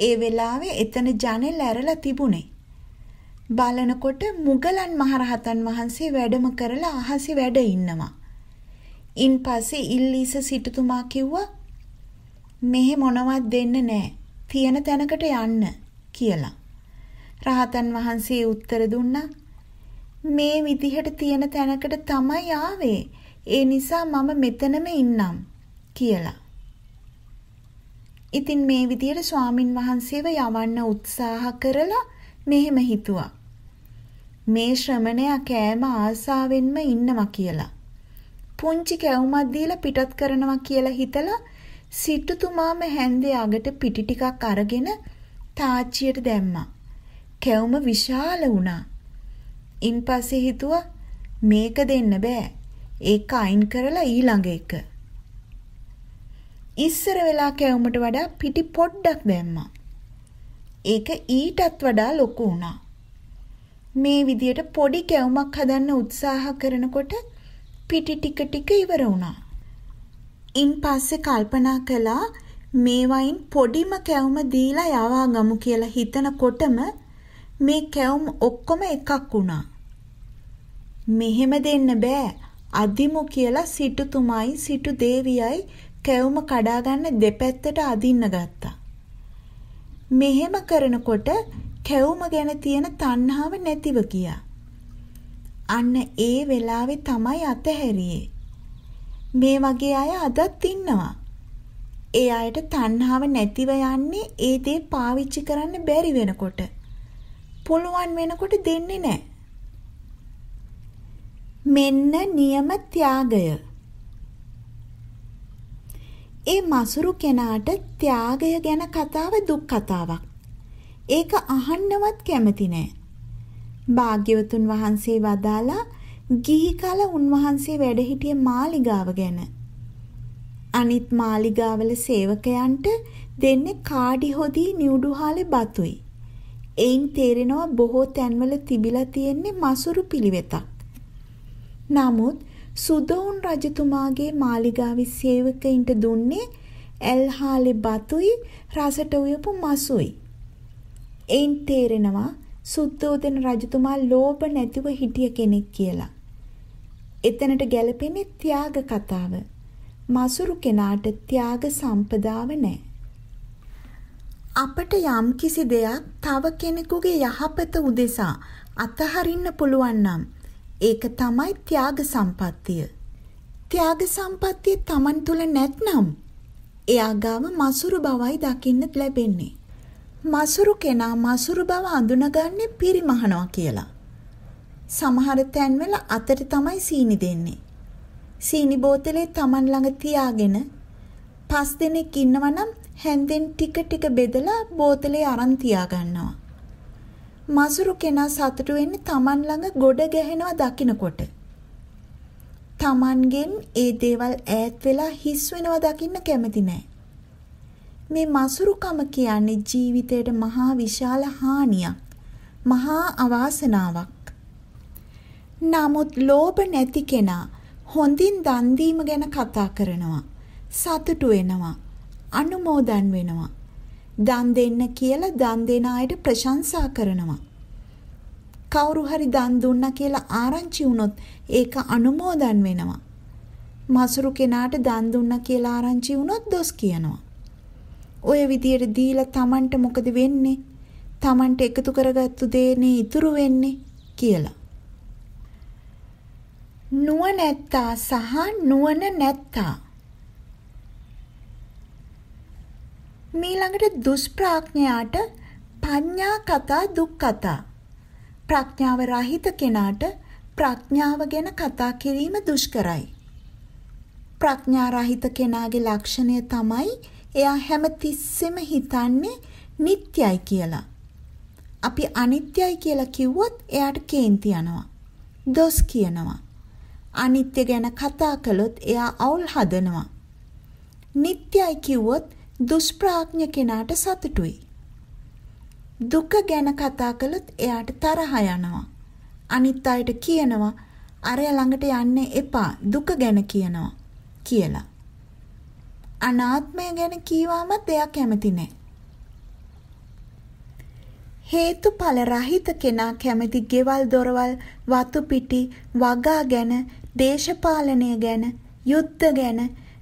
ඒ වෙලාවේ එතන ජනෙල් ඇරලා තිබුණේ. බලනකොට මුගලන් මහරහතන් වහන්සේ වැඩම කරලා අහසි වැඩ ඉන්නවා. ඉන් පස්සේ ඉල්ලීස සිටුතුමා කිව්වා මෙහෙ මොනවත් දෙන්න නෑ. තියෙන තැනකට යන්න කියලා. රහතන් වහන්සේ උත්තර දුන්නා මේ විදිහට තියෙන තැනකට තමයි ආවේ. ඒ නිසා මම මෙතනම ඉන්නම් කියලා. ඉතින් මේ විදිහට ස්වාමින් වහන්සේව යවන්න උත්සාහ කරලා මෙහෙම හිතුවා. මේ ශ්‍රමණයා කෑම ආසාවෙන්ම ඉන්නවා කියලා. පුංචි කැවුමක් දීලා පිටත් කරනවා කියලා හිතලා සිටුතුමාම හැන්දේ අගට පිටි ටිකක් අරගෙන තාච්චියට දැම්මා. කැවුම විශාල වුණා. ඉන්පස්සේ හිතුවා මේක දෙන්න බෑ. ඒක අයින් කරලා ඊළඟ එක. ඉස්සර වෙලා කැවුමට වඩා පිටි පොඩ්ඩක් දැම්මා. ඒක ඊටත් වඩා ලොකු වුණා. මේ විදියට පොඩි කැවුමක් හදන්න උත්සාහ කරනකොට පිටි ටික ටික ඉවර වුණා. ඉන් පස්සේ කල්පනා කළා මේ වයින් පොඩිම කැවුම දීලා යවා ගමු කියලා හිතනකොටම මේ කැවුම් ඔක්කොම එකක් වුණා. මෙහෙම දෙන්න බෑ. අදිමු කියලා සිටුතුමයි සිටු දේවියයි කැවුම කඩා ගන්න දෙපැත්තට අදින්න ගත්තා. මෙහෙම කරනකොට කැවුම ගැන තියෙන තණ්හාව නැතිව ගියා. අන්න ඒ වෙලාවේ තමයි අතහැරියේ. මේ වගේ අය අදත් ඉන්නවා. ඒ අයට තණ්හාව නැතිව යන්නේ ඒ දේ පාවිච්චි කරන්න බැරි වෙනකොට. පුළුවන් වෙනකොට දෙන්නේ නැහැ. මෙන්න නියම ත්‍යාගය. ඒ මසුරු කෙනාට ත්‍යාගය ගැන කතාව දුක් කතාවක්. ඒක අහන්නවත් කැමති නෑ. භාග්‍යවතුන් වහන්සේ වදාලා ගිහි කල උන්වහන්සේ වැඩ හිටිය මාලිගාව ගැන. අනිත් මාලිගාවල සේවකයන්ට දෙන්නේ කාඩි හොදී නිවුඩුහාලේ බතුයි. එයින් තේරෙනවා බොහෝ තැන්වල තිබිලා තියෙන්නේ මසුරු පිළිවෙතක්. නමුත් සුදෝන් රජතුමාගේ මාලිගාවේ සේවකයින්ට දුන්නේ ඇල්හාලේ බතුයි රසට උයපු මසුයි. එයින් තේරෙනවා සුද්ධෝදන රජතුමා ලෝභ නැතිව හිටිය කෙනෙක් කියලා. එතනට ගැලපෙන්නේ ත්‍යාග කතාව. මසුරු කෙනාට ත්‍යාග සම්පදාව නැහැ. අපට යම් කිසි දෙයක් තව කෙනෙකුගේ යහපත උදෙසා අතහරින්න පුළුවන් නම් ඒක තමයි ත්‍යාග සම්පත්තිය. ත්‍යාග සම්පත්තිය Taman තුල නැත්නම් එයා ගාව මසුරු බවයි දකින්න ලැබෙන්නේ. මසුරු කෙනා මසුරු බව අඳුනගන්නේ පිරිමහනවා කියලා. සමහර තැන්වල අතට තමයි සීනි දෙන්නේ. සීනි බෝතලේ Taman ළඟ තියාගෙන පස් දෙනෙක් ඉන්නවනම් හැන්දෙන් ටික ටික බෙදලා බෝතලේ අරන් තියාගන්නවා. මසුරු කෙනා සතුටු වෙන්නේ Taman ළඟ ගොඩ ගැහෙනවා දකිනකොට. Tamanගෙන් ඒ දේවල් ඈත් වෙලා හිස් වෙනවා දකින්න කැමති නෑ. මේ මසුරුකම කියන්නේ ජීවිතයට මහා විශාල හානියක්. මහා අවාසනාවක්. නමුත් ලෝභ නැති කෙනා හොඳින් දන් දීම ගැන කතා කරනවා. සතුටු වෙනවා. අනුමෝදන් වෙනවා. දන් දෙන්න කියලා දන් දෙන අයට ප්‍රශංසා කරනවා. කවුරු හරි දන් දුන්නා කියලා ආරංචි වුණොත් ඒක අනුමෝදන් වෙනවා. මසුරු කෙනාට දන් දුන්නා කියලා ආරංචි වුණොත් දොස් කියනවා. ඔය විදියට දීලා Tamanට මොකද වෙන්නේ? Tamanට එකතු කරගත්තු දේනේ ඉතුරු වෙන්නේ කියලා. නුවණැත්තා සහ නුවණ නැත්තා මීළඟට දුෂ්ප්‍රඥයාට පඤ්ඤා කතා දුක් කතා ප්‍රඥාව රහිත කෙනාට ප්‍රඥාව ගැන කතා කිරීම දුෂ්කරයි ප්‍රඥා රහිත කෙනාගේ ලක්ෂණය තමයි එයා හැම තිස්සෙම හිතන්නේ නිට්යයි කියලා. අපි අනිත්‍යයි කියලා කිව්වොත් එයාට කේන්ති යනවා. දොස් කියනවා. අනිත්‍ය ගැන කතා කළොත් එයා අවුල් හදනවා. නිට්යයි කිව්වොත් දුෂ්ප්‍රඥ කෙනාට සතුටුයි. දුක ගැන කතා කළොත් එයාට තරහ යනවා. අනිත් අයට කියනවා අරය ළඟට යන්න එපා දුක ගැන කියනවා කියලා. අනාත්මය ගැන කීවාමත් එයා කැමති නෑ. හේතුඵල රහිත කෙනා කැමති ගෙවල් දොරවල් වතු පිටි වගා ගැන දේශපාලනය ගැන යුද්ධ ගැන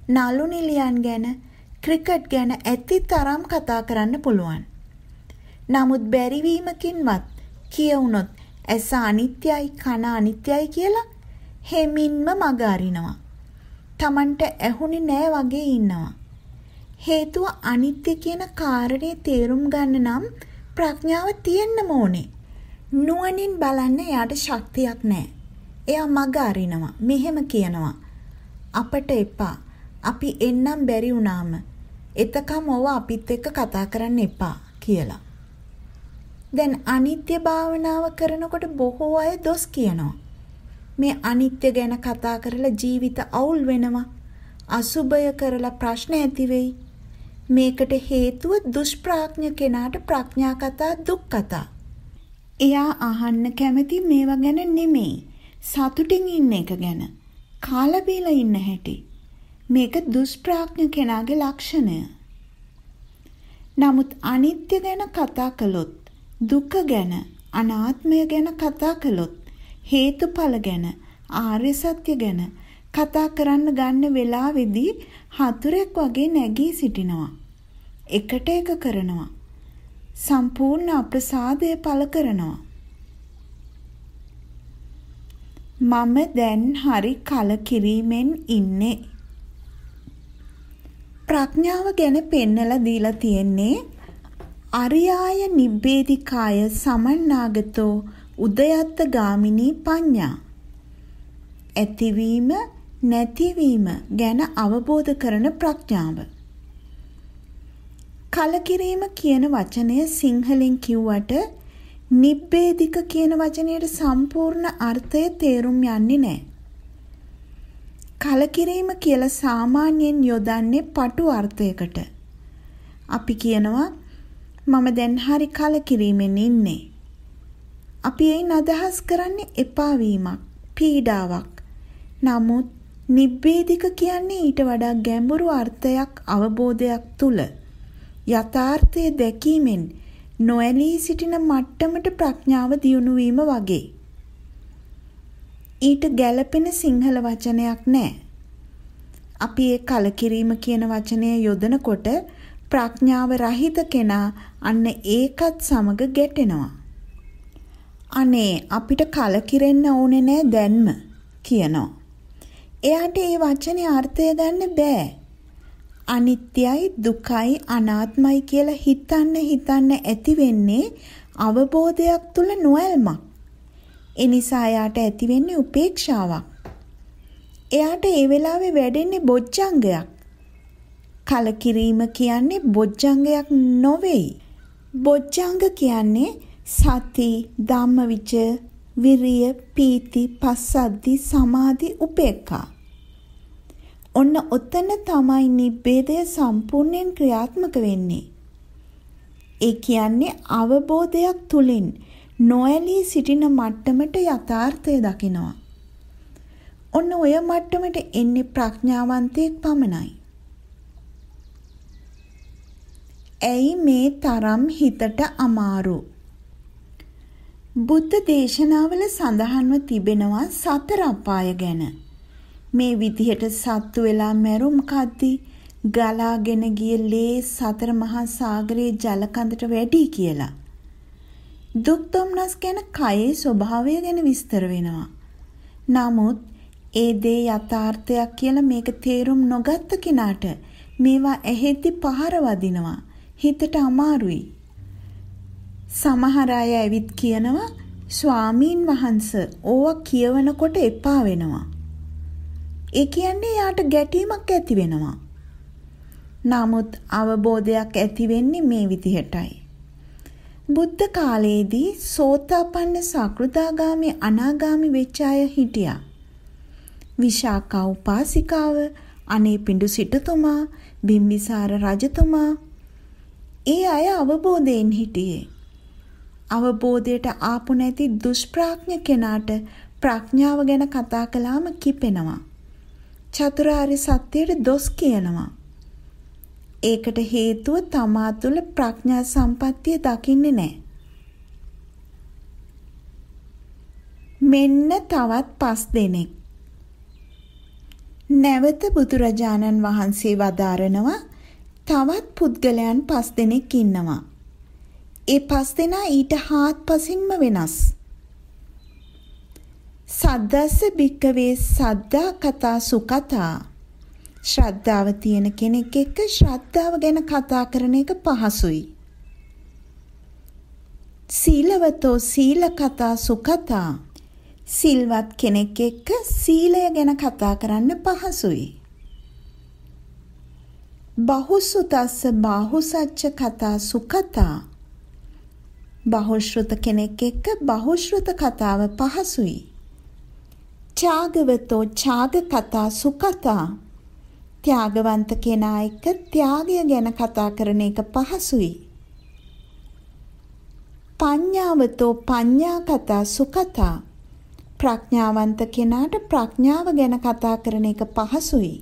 නලු නිලියන් ගැන ක්‍රිකට් ගැන ඇති තරම් කතා කරන්න පුළුවන්. නමුත් බැරිවීමකින්වත් කියවුනොත් ඇස අනිත්‍යයි කන අනිත්‍යයි කියලා හෙමින්ම මග අරිනවා. Tamanට ඇහුනේ නෑ වගේ ඉන්නවා. හේතුව අනිත්‍ය කියන කාරණේ තේරුම් ගන්න නම් ප්‍රඥාව තියෙන්න ඕනේ. නුවණින් බලන්න එයාට ශක්තියක් නැහැ. එයා මග අරිනවා. මෙහෙම කියනවා. අපට එපා. අපි එන්නම් බැරි වුණාම. එතකම් ඔව අපිත් එක්ක කතා කරන්න එපා කියලා. දැන් අනිත්‍ය භාවනාව කරනකොට බොහෝ අය දොස් කියනවා. මේ අනිත්‍ය ගැන කතා කරලා ජීවිත අවුල් වෙනවා. අසුබය කරලා ප්‍රශ්න ඇති වෙයි. මේකට හේතුව දුෂ්ප්‍රඥ කෙනාට ප්‍රඥා කතා දුක් කතා. එයා අහන්න කැමති මේවා ගැන නෙමෙයි. සතුටින් ඉන්න එක ගැන. කාලා බීලා ඉන්න හැටි. මේක දුෂ්ප්‍රඥ කෙනාගේ ලක්ෂණය. නමුත් අනිත්‍ය ගැන කතා කළොත්, දුක ගැන, අනාත්මය ගැන කතා කළොත්, හේතුඵල ගැන, ආර්ය සත්‍ය ගැන කතා කරන්න ගන්න වෙලාවේදී හතුරෙක් වගේ නැගී සිටිනවා. එකට එක කරනවා. සම්පූර්ණ අප්‍රසාදය පළ කරනවා. මම දැන් හරි කලකිරීමෙන් ඉන්නේ. ප්‍රඥාව ගැන පෙන්නලා දීලා තියෙන්නේ අරියාය නිබ්බේධිකාය සමන්නාගතෝ උදයත්ත ගාමිනී පඤ්ඤා ඇතිවීම නැතිවීම ගැන අවබෝධ කරන ප්‍රඥාව. කලකිරීම කියන වචනය සිංහලෙන් කිව්වට නිබ්බේධික කියන වචනයට සම්පූර්ණ අර්ථය තේරුම් යන්නේ නැහැ. කලකිරීම කියලා සාමාන්‍යයෙන් යොදන්නේ පටු අර්ථයකට. අපි කියනවා මම දැන් හරි කලකිරීමෙන් ඉන්නේ. අපි එයින් අදහස් කරන්නේ එපා වීමක්, පීඩාවක්. නමුත් නිබ්බේධික කියන්නේ ඊට වඩා ගැඹුරු අර්ථයක් අවබෝධයක් තුල යථාර්ථය දැකීමෙන් නොඇලී සිටින මට්ටමට ප්‍රඥාව දියුණු වීම වගේ. ඊට ගැළපෙන සිංහල වචනයක් නැහැ. අපි ඒ කලකිරීම කියන වචනය යොදනකොට ප්‍රඥාව රහිත කෙනා අන්න ඒකත් සමග ගැටෙනවා. අනේ අපිට කලකිරෙන්න ඕනේ නෑ දැන්ම කියනවා. එයාට ඒ වචනේ අර්ථය ගන්න බෑ. අනිත්‍යයි දුකයි අනාත්මයි කියලා හිතන්න හිතන්න ඇති වෙන්නේ අවබෝධයක් තුල නොඇල්මක්. ඒ නිසා එයාට ඇති වෙන්නේ උපේක්ෂාවක්. එයාට ඒ වෙලාවේ වැඩෙන්නේ බොජ්ජංගයක්. කලකිරීම කියන්නේ බොජ්ජංගයක් නොවේයි. බොජ්ජංග කියන්නේ සති, ධම්මවිච, විරිය, පීති, පස්සද්ධි, සමාධි, උපේක්ඛා. ඔන්න ඔතන තමයි නිබ්බේදය සම්පූර්ණයෙන් ක්‍රියාත්මක වෙන්නේ. ඒ කියන්නේ අවබෝධයක් තුලින් නොඇලී සිටින මට්ටමට යථාර්ථය දකිනවා. ඔන්න ඔය මට්ටමට එන්නේ ප්‍රඥාවන්තයෙක් පමණයි. ඇයි මේ තරම් හිතට අමාරු? බුද්ධ දේශනාවල සඳහන්ව තිබෙනවා සතර අපාය ගැන. මේ විදිහට සත්තු වෙලා මැරුම් කද්දි ගලාගෙන ගිය ලේ සතර මහා සාගරයේ ජල කඳට වැඩි කියලා. දුක් දුම්නස් ගැන කයේ ස්වභාවය ගැන විස්තර වෙනවා. නමුත් ඒ දේ යථාර්ථයක් කියලා මේක තේරුම් නොගත්ත කෙනාට මේවා ඇහෙද්දි පහර වදිනවා. හිතට අමාරුයි. සමහර අය ඇවිත් කියනවා ස්වාමීන් වහන්ස ඕවා කියවනකොට එපා වෙනවා. ඒ කියන්නේ යාට ගැටීමක් ඇති වෙනවා. නමුත් අවබෝධයක් ඇති වෙන්නේ මේ විදිහටයි. බුද්ධ කාලයේදී සෝතාපන්න සකෘදාගාමි අනාගාමි වෙච්ච අය හිටියා. විශාකා උපාසිකාව, අනේපිඬු සිටුතුමා, බිම්බිසාර රජතුමා ඒ අය අවබෝධයෙන් හිටියේ. අවබෝධයට ආපු නැති දුෂ්ප්‍රඥ කෙනාට ප්‍රඥාව ගැන කතා කළාම කිපෙනවා. චතුරාර්ය සත්‍යයට දොස් කියනවා. ඒකට හේතුව තමා තුළ ප්‍රඥා සම්පත්තිය දකින්නේ නැහැ. මෙන්න තවත් පස් දෙනෙක්. නැවත බුදුරජාණන් වහන්සේ වදාරනවා තවත් පුද්ගලයන් පස් දෙනෙක් ඉන්නවා. ඒ පස් දෙනා ඊට හාත්පසින්ම වෙනස්. සද්දස්ස භික්කවේ සද්දා කතා සුකතා ශ්‍රද්ධාව තියෙන කෙනෙක් එක්ක ශ්‍රද්ධාව ගැන කතා කරන එක පහසුයි. සීලවතෝ සීල කතා සුකතා සිල්වත් කෙනෙක් එක්ක සීලය ගැන කතා කරන්න පහසුයි. බහුසුතස්ස බාහුසච්ච කතා සුකතා බහුශ්‍රත කෙනෙක් එක්ක බහුශ්‍රත කතාව පහසුයි. ත්‍යාගවතෝ ත්‍යාග කතා සුකතා ත්‍යාගවන්ත කෙනා එක්ක ත්‍යාගය ගැන කතා කරන එක පහසුයි. පඤ්ඤාවතෝ පඤ්ඤා කතා සුකතා ප්‍රඥාවන්ත කෙනාට ප්‍රඥාව ගැන කතා කරන එක පහසුයි.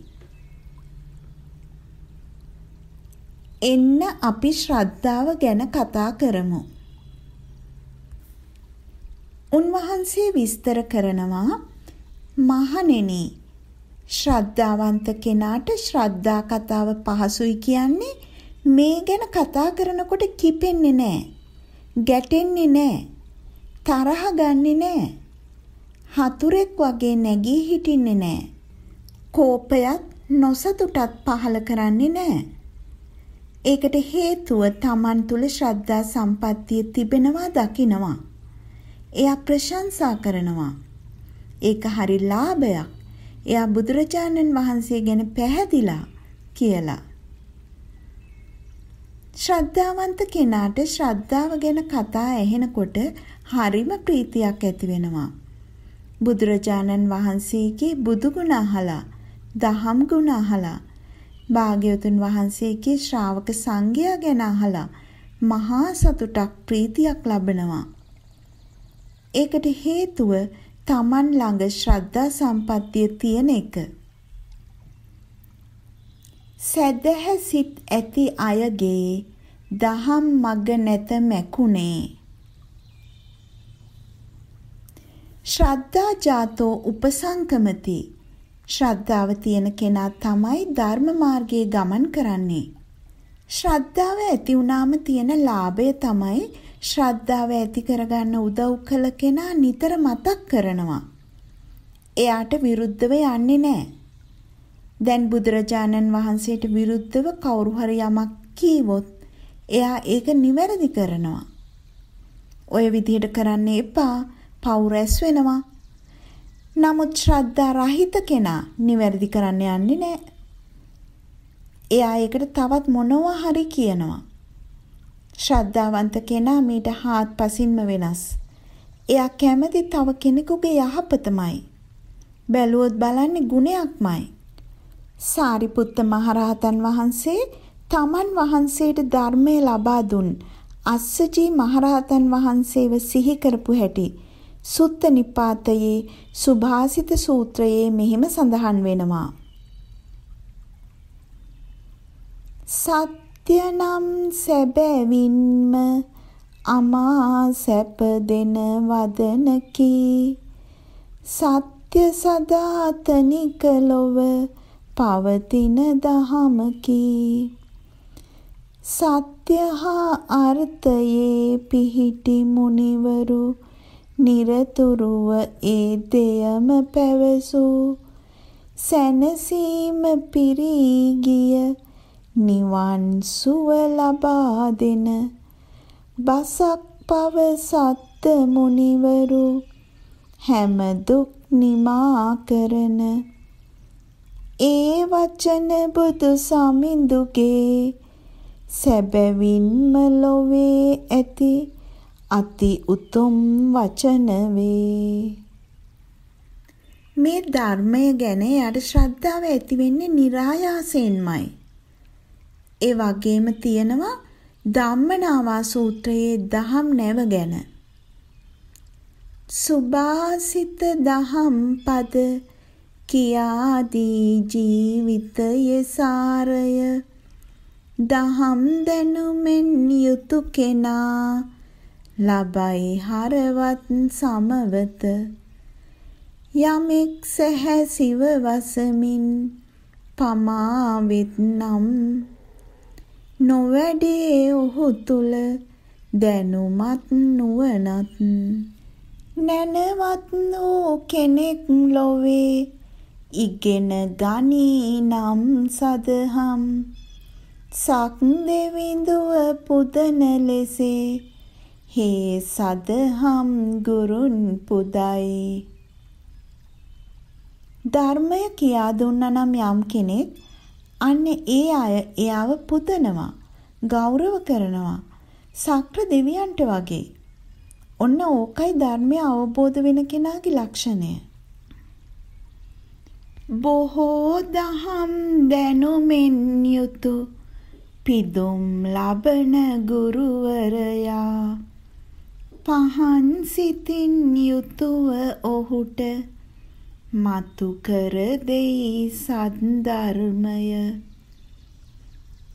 එන්න අපි ශ්‍රද්ධාව ගැන කතා කරමු. උන්වහන්සේ විස්තර කරනවා මහණෙනි ශ්‍රද්ධාවන්ත කෙනාට ශ්‍රද්ධා කතාව පහසුයි කියන්නේ මේ ගැන කතා කරනකොට කිපෙන්නේ නැහැ. ගැටෙන්නේ නැහැ. තරහ ගන්නෙ නැහැ. හතුරෙක් වගේ නැගී හිටින්නේ නැහැ. කෝපයත් නොසතුටත් පහල කරන්නේ නැහැ. ඒකට හේතුව Taman තුල ශ්‍රද්ධා සම්පත්තිය තිබෙනවා දකිනවා. එයා ප්‍රශංසා කරනවා. ඒක හරි ලාභයක්. එයා බුදුරජාණන් වහන්සේ ගැන පැහැදිලා කියලා. ශ්‍රද්ධාවන්ත කෙනාට ශ්‍රද්ධාව ගැන කතා ඇහෙනකොට හරිම ප්‍රීතියක් ඇති වෙනවා. බුදුරජාණන් වහන්සේගේ බුදු ගුණ අහලා, දහම් ගුණ අහලා, භාග්‍යවතුන් වහන්සේගේ ශ්‍රාවක සංඝයා ගැන අහලා මහා සතුටක් ප්‍රීතියක් ලබනවා. ඒකට හේතුව Taman ළඟ ශ්‍රද්ධා සම්පත්තිය තියෙන එක. සැදැහැ සිත් ඇති අයගේ දහම් මග නැත මැකුණේ. ශ්‍රද්ධා ජාතෝ උපසංකමති. ශ්‍රද්ධාව තියෙන කෙනා තමයි ධර්ම මාර්ගයේ ගමන් කරන්නේ. ශ්‍රද්ධාව ඇති වුනාම තියෙන ලාභය තමයි ශ්‍රද්ධාව ඇති කරගන්න උදව් කළ කෙනා නිතර මතක් කරනවා. එයාට විරුද්ධව යන්නේ නැහැ. දැන් බුදුරජාණන් වහන්සේට විරුද්ධව කවුරු හරි යමක් කීවොත් එයා ඒක නිවැරදි කරනවා. ඔය විදිහට කරන්න එපා. පව් රැස් වෙනවා. නමුත් ශ්‍රද්ධා රහිත කෙනා නිවැරදි කරන්න යන්නේ නැහැ. එයා ඒකට තවත් මොනවා හරි කියනවා. ශ්‍රද්ධාවන්ත කෙනා මීට හාත්පසින්ම වෙනස්. එයා කැමති තව කෙනෙකුගේ යහපතමයි. බැලුවොත් බලන්නේ ගුණයක්මයි. සාරිපුත්ත මහරහතන් වහන්සේ තමන් වහන්සේට ධර්මය ලබා දුන් අස්සජී මහරහතන් වහන්සේව සිහි කරපු හැටි සුත්ත නිපාතයේ සුභාසිත සූත්‍රයේ මෙහිම සඳහන් වෙනවා. සත්‍ය නම් සැබෑවින්ම අමා සැප දෙන වදනකි. සත්‍ය සදාතනික ලොව පවතින දහමකි. සත්‍ය හා අර්ථයේ පිහිටි මුනිවරු නිරතුරුව ඒ දෙයම පැවසූ සැනසීම පිරී ගිය නිවන් සුව ලබා දෙන බසක් පව සත්ත මුනිවරු හැම දුක් නිමා කරන ඒ වචන බුදු සමිඳුගේ සැබවින්ම ලොවේ ඇති අති උතුම් වචන වේ. මේ ධර්මය ගැන යට ශ්‍රද්ධාව ඇති වෙන්නේ નિરાයාසයෙන්මයි. ඒ වගේම තියෙනවා ධම්මනාවා සූත්‍රයේ දහම් නැව ගැන. සුභාසිත දහම් පද කියාදී ජීවිතයේ සාරය දහම් දැනුමෙන් යුතු කෙනා ලබයි හරවත් සමවත යමෙක් සැහැසිව වසමින් පමාවෙත් නම් නොවැඩේ ඔහු තුල දැනුමත් නුවණත් නැනවත් වූ කෙනෙක් ලොවේ ඉගෙන ගනී නම් සදහම්. සක් දෙවිඳුව පුදන ලෙසේ හේ සදහම් ගුරුන් පුදයි. ධර්මය කියා දුන්නා නම් යම් කෙනෙක් අන්න ඒ අය එයාව පුදනවා ගෞරව කරනවා සක්‍ර දෙවියන්ට වගේ. ඔන්න ඕකයි ධර්මය අවබෝධ වෙන කෙනාගේ ලක්ෂණය. බොහෝ දහම් දැනුමෙන් යුතු පිදුම් ලබන ගුරුවරයා. පහන් සිතින් යුතුව ඔහුට මතු කර දෙයි සද්ධර්මය.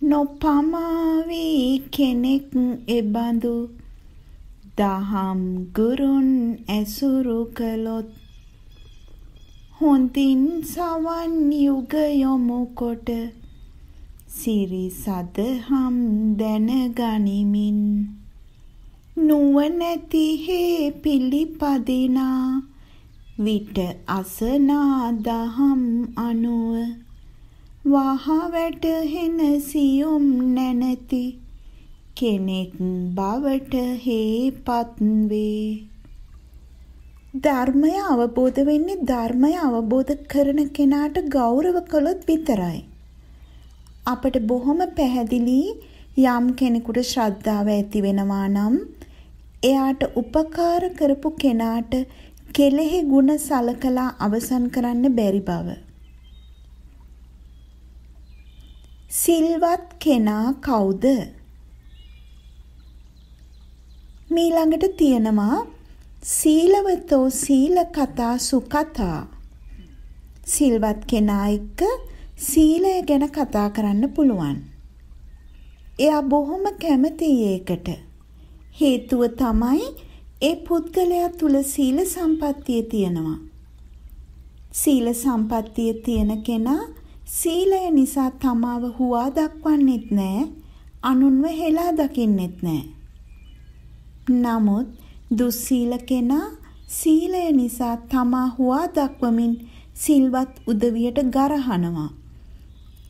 නොපමාවි කෙනෙක් එබඳු දහම් ගුරුන් ඇසුරු කළොත් හොඳින් සවන් යුග යොමු කොට සිරි සදහම් දැනගනිමින් නුවණැති හේ පිළිපදිනා. විට අසනා දහම් අනුව වහ වැටහෙන සියුම් නැනති කෙනෙක් බවට හේපත් වේ. ධර්මය අවබෝධ වෙන්නේ ධර්මය අවබෝධ කරන කෙනාට ගෞරව කළොත් විතරයි. අපට බොහොම පැහැදිලි යම් කෙනෙකුට ශ්‍රද්ධාව ඇති වෙනවා නම් එයාට උපකාර කරපු කෙනාට කෙලෙහි ಗುಣ සලකලා අවසන් කරන්න බැරි බව. සිල්වත් කෙනා කවුද? මීළඟට තියෙනවා සීලවතෝ සීල කතා සුකතා. සිල්වත් කෙනා එක්ක සීලය ගැන කතා කරන්න පුළුවන්. එයා බොහොම කැමතියි ඒකට. හේතුව තමයි ඒ පුද්ගලයා තුල සීල සම්පත්තිය තියෙනවා. සීල සම්පත්තිය තියෙන කෙනා සීලය නිසා තමාව හුවා දක්වන්නෙත් නෑ අනුන්ව හෙලා දකින්නෙත් නෑ. නමුත් දුස්සීල කෙනා සීලය නිසා තමා හුවා දක්වමින් සිල්වත් උදවියට ගරහනවා.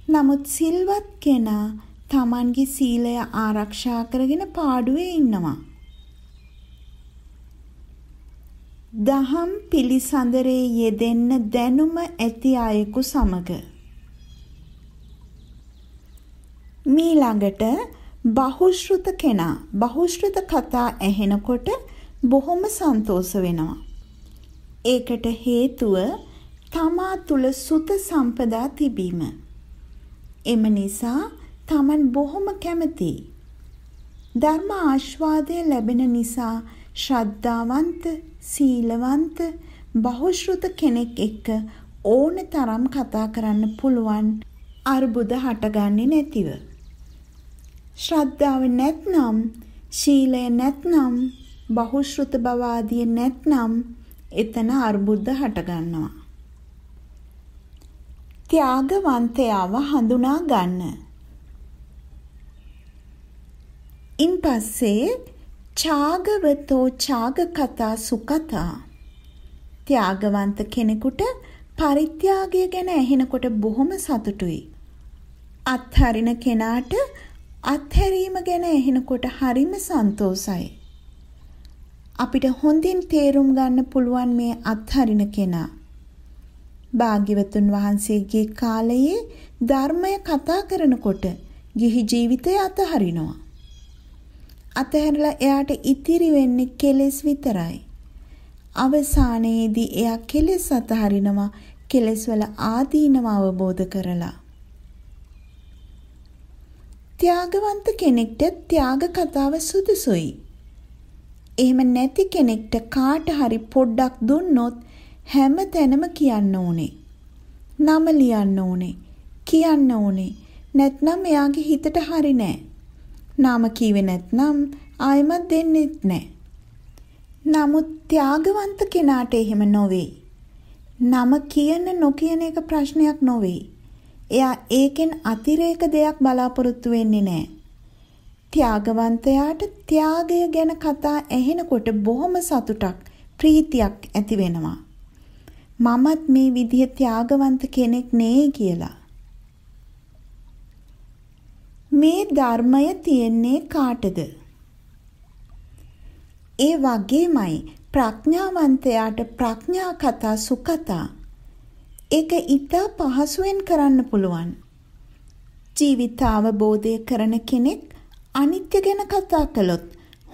නමුත් සිල්වත් කෙනා තමන්ගේ සීලය ආරක්ෂා කරගෙන පාඩුවේ ඉන්නවා. දහම් පිළිසඳරේ යෙදෙන්න දැනුම ඇති අයෙකු සමග මීළඟට බහුශ්‍රృత කෙනා බහුශ්‍රృత කතා ඇහෙනකොට බොහොම සන්තෝෂ වෙනවා. ඒකට හේතුව තමා තුල සුත සම්පදා තිබීම. එම නිසා Taman බොහොම කැමතියි. ධර්ම ආස්වාදය ලැබෙන නිසා ශ්‍රද්ධාවන්ත, සීලවන්ත, බහුශ්‍රృత කෙනෙක් එක්ක ඕන තරම් කතා කරන්න පුළුවන් අර්බුද හටගන්නේ නැතිව. ශ්‍රද්ධාව නැත්නම්, ශීලය නැත්නම්, බහුශ්‍රృత බව ආදිය නැත්නම් එතන අර්බුද හටගන්නවා. ත්‍යාගවන්තයාව හඳුනා ගන්න. ඉන් පස්සේ ඡාගවතෝ ඡාග කතා සුකතා ත්‍යාගවන්ත කෙනෙකුට පරිත්‍යාගය ගැන ඇහෙනකොට බොහොම සතුටුයි. අත්හරින කෙනාට අත්හැරීම ගැන ඇහෙනකොට හරිම සන්තෝසයි. අපිට හොඳින් තේරුම් ගන්න පුළුවන් මේ අත්හරින කෙනා. භාග්‍යවතුන් වහන්සේගේ කාලයේ ධර්මය කතා කරනකොට ගිහි ජීවිතය අතහරිනවා. අතහැරලා එයාට ඉතිරි වෙන්නේ කෙලෙස් විතරයි. අවසානයේදී එයා කෙලෙස් අතහරිනවා කෙලෙස් වල ආදීනව අවබෝධ කරලා. ත්‍යාගවන්ත කෙනෙක්ට ත්‍යාග කතාව සුදුසුයි. එහෙම නැති කෙනෙක්ට කාට හරි පොඩ්ඩක් දුන්නොත් හැම තැනම කියන්න ඕනේ. නම ලියන්න ඕනේ. කියන්න ඕනේ. නැත්නම් එයාගේ හිතට හරි නෑ. නාම කීවේ නැත්නම් ආයෙමත් දෙන්නෙත් නැහැ. නමුත් ත්‍යාගවන්ත කෙනාට එහෙම නොවේ. නම කියන නොකියන එක ප්‍රශ්නයක් නොවේ. එයා ඒකෙන් අතිරේක දෙයක් බලාපොරොත්තු වෙන්නේ නැහැ. ත්‍යාගවන්තයාට ත්‍යාගය ගැන කතා ඇහෙනකොට බොහොම සතුටක් ප්‍රීතියක් ඇති වෙනවා. මමත් මේ විදිහ ත්‍යාගවන්ත කෙනෙක් නේ කියලා. මේ ධර්මය තියෙන්නේ කාටද? ඒ වගේමයි ප්‍රඥාවන්තයාට ප්‍රඥා කතා සුකතා ඒක ඊට පහසුවෙන් කරන්න පුළුවන්. ජීවිත අවබෝධය කරන කෙනෙක් අනිත්‍ය ගැන කතා කළොත්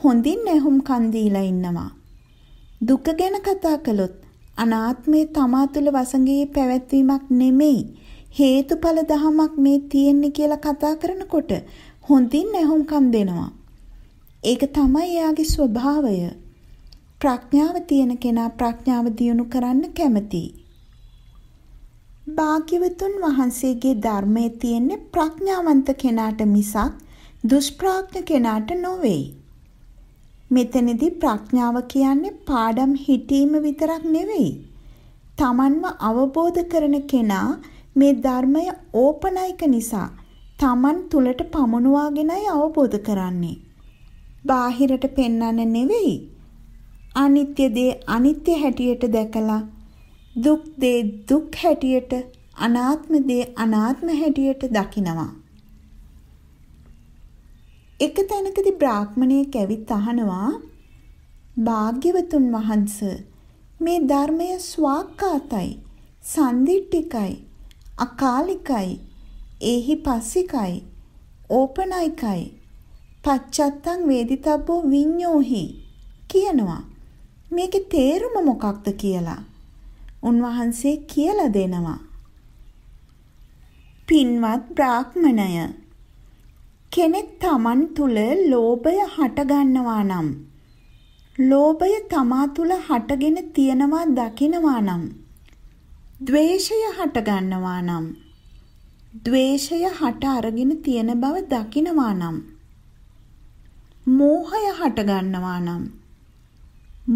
හොඳින් ඇහුම් කන් දීලා ඉන්නවා. දුක ගැන කතා කළොත් අනාත්මය තමා තුළ වසඟයේ පැවැත්වීමක් නෙමෙයි හේතුඵල දහමක් මේ තියෙන්නේ කියලා කතා කරනකොට හොඳින් ඇහුම්කම් දෙනවා. ඒක තමයි එයාගේ ස්වභාවය. ප්‍රඥාව තියෙන කෙනා ප්‍රඥාව දියුණු කරන්න කැමතියි. භාග්‍යවතුන් වහන්සේගේ ධර්මයේ තියෙන්නේ ප්‍රඥාවන්ත කෙනාට මිසක් දුෂ්ප්‍රඥ කෙනාට නොවේ. මෙතනදී ප්‍රඥාව කියන්නේ පාඩම් හිටීම විතරක් නෙවෙයි. තමන්ව අවබෝධ කරන කෙනා මේ ධර්මය ඕපනයික නිසා Taman තුලට පමුණුවාගෙනයි අවබෝධ කරන්නේ. බාහිරට පෙන්වන්න නෙවෙයි. අනිත්‍ය දේ අනිත්‍ය හැටියට දැකලා දුක් දේ දුක් හැටියට අනාත්ම දේ අනාත්ම හැටියට දකිනවා. එක තැනකදී බ්‍රාහ්මණයෙක් ඇවිත් අහනවා භාග්‍යවතුන් වහන්ස මේ ධර්මය ස්වාක්කාතයි සන්දිට්ඨිකයි අකාලිකයි ඒහි පස්සිකයි ඕපනයිකයි. පච්චත්තං වේදිතබ්බෝ විඤ්ඤෝහි කියනවා. මේකේ තේරුම මොකක්ද කියලා උන්වහන්සේ කියලා දෙනවා. පින්වත් බ්‍රාහ්මණය කෙනෙක් Taman තුල ලෝභය හට ගන්නවා නම් ලෝභය තමා තුළ හටගෙන තියෙනවා දකිනවා නම් ද්වේෂය හට ගන්නවා නම් ද්වේෂය හට අරගෙන තියෙන බව දකිනවා නම් මෝහය හට ගන්නවා නම්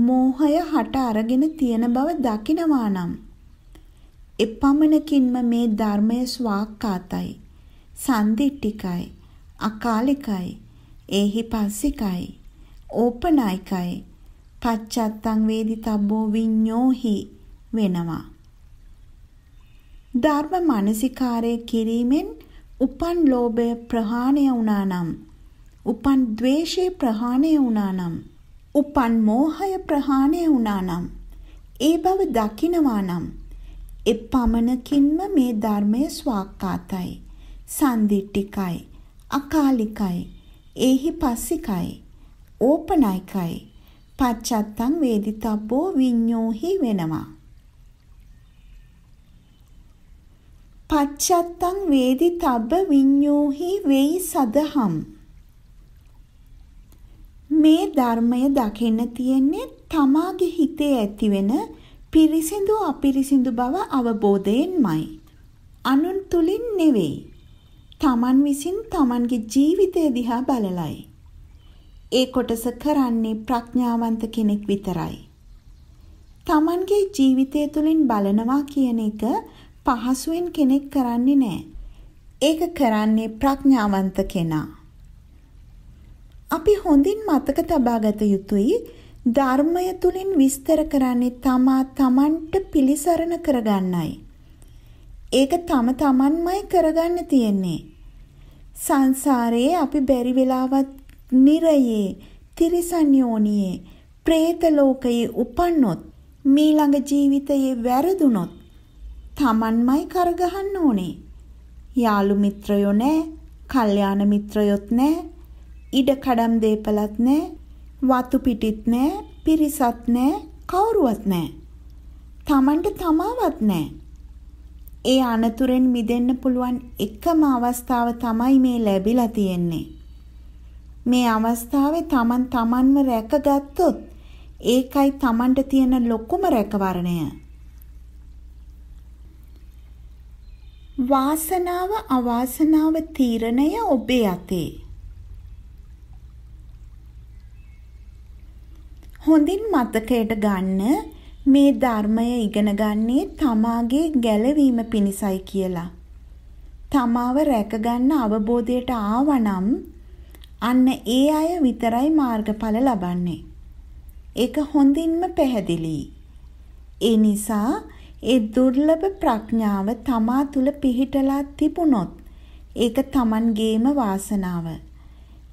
මෝහය හට අරගෙන තියෙන බව දකිනවා නම් එපමණකින්ම මේ ධර්මය ස්වාක්කාතයි සන්දිට්ඨිකයි අකාලිකයි ඒහි පස්සිකයි ඕපනායිකයි පච්චත්තං වේදිතබ්බෝ විඤ්ඤෝහි වෙනවා. ධර්ම මානසිකාරය කිරීමෙන් උපන් ලෝභය ප්‍රහාණය වුණා නම් උපන් ද්වේෂය ප්‍රහාණය වුණා නම් උපන් මෝහය ප්‍රහාණය වුණා නම් ඒ බව දකිනවා නම් එපමණකින්ම මේ ධර්මය ස්වාක්කාතයි සන්දිට්ඨිකයි අකාලිකයි ඒහි පස්සිකයි ඕපනයිකයි පච්චත්තං වේදිතබ්බෝ විඤ්ඤෝහි වෙනවා. පච්චත්තං වේදිතබ්බ විඤ්ඤෝහි වෙයි සදහම් මේ ධර්මය දකින්න තියෙන්නේ තමාගේ හිතේ ඇතිවෙන පිරිසිදු අපිරිසිදු බව අවබෝධයෙන්මයි. අනුන් තුලින් නෙවෙයි. තමන් විසින් තමන්ගේ ජීවිතය දිහා බලලයි. ඒ කොටස කරන්නේ ප්‍රඥාවන්ත කෙනෙක් විතරයි. තමන්ගේ ජීවිතය තුලින් බලනවා කියන එක පහසුවෙන් කෙනෙක් කරන්නේ නැහැ. ඒක කරන්නේ ප්‍රඥාවන්ත කෙනා. අපි හොඳින් මතක තබා ගත යුතුයි ධර්මය තුලින් විස්තර කරන්නේ තමා තමන්ට පිළිසරණ කරගන්නයි. ඒක තම තමන්මයි කරගන්න තියෙන්නේ. සංසාරයේ අපි බැරි වෙලාවත් නිරයේ, තිරිසන් යෝනියේ, പ്രേත ලෝකයේ උපන්නොත්, මීළඟ ජීවිතයේ වැරදුනොත් තමන්මයි කරගහන්න ඕනේ. යාළු මිත්‍රයෝ නැහැ, කල්යාණ මිත්‍රයොත් නැහැ, ඉඩ කඩම් දීපලත් නැහැ, වතු පිටිත් නැහැ, පිරිසත් නැහැ, කවුරුවත් නැහැ. තමන්ට තමාවත් නැහැ. ඒ අනතුරෙන් මිදෙන්න පුළුවන් එකම අවස්ථාව තමයි මේ ලැබිලා තියෙන්නේ. මේ අවස්ථාවේ Taman Tamanම රැකගත්තොත් ඒකයි Tamanට තියෙන ලොකුම රැකවරණය. වාසනාව අවාසනාව තීරණය ඔබේ අතේ. හොඳින් මතකයට ගන්න මේ ධර්මය ඉගෙන ගන්නේ තමාගේ ගැලවීම පිණිසයි කියලා. තමාව රැකගන්න අවබෝධයට ආවනම් අන්න ඒ අය විතරයි මාර්ගඵල ලබන්නේ. ඒක හොඳින්ම පැහැදිලි. ඒ නිසා ඒ දුර්ලභ ප්‍රඥාව තමා තුල පිහිටලා තිබුණොත් ඒක Tamanගේම වාසනාව.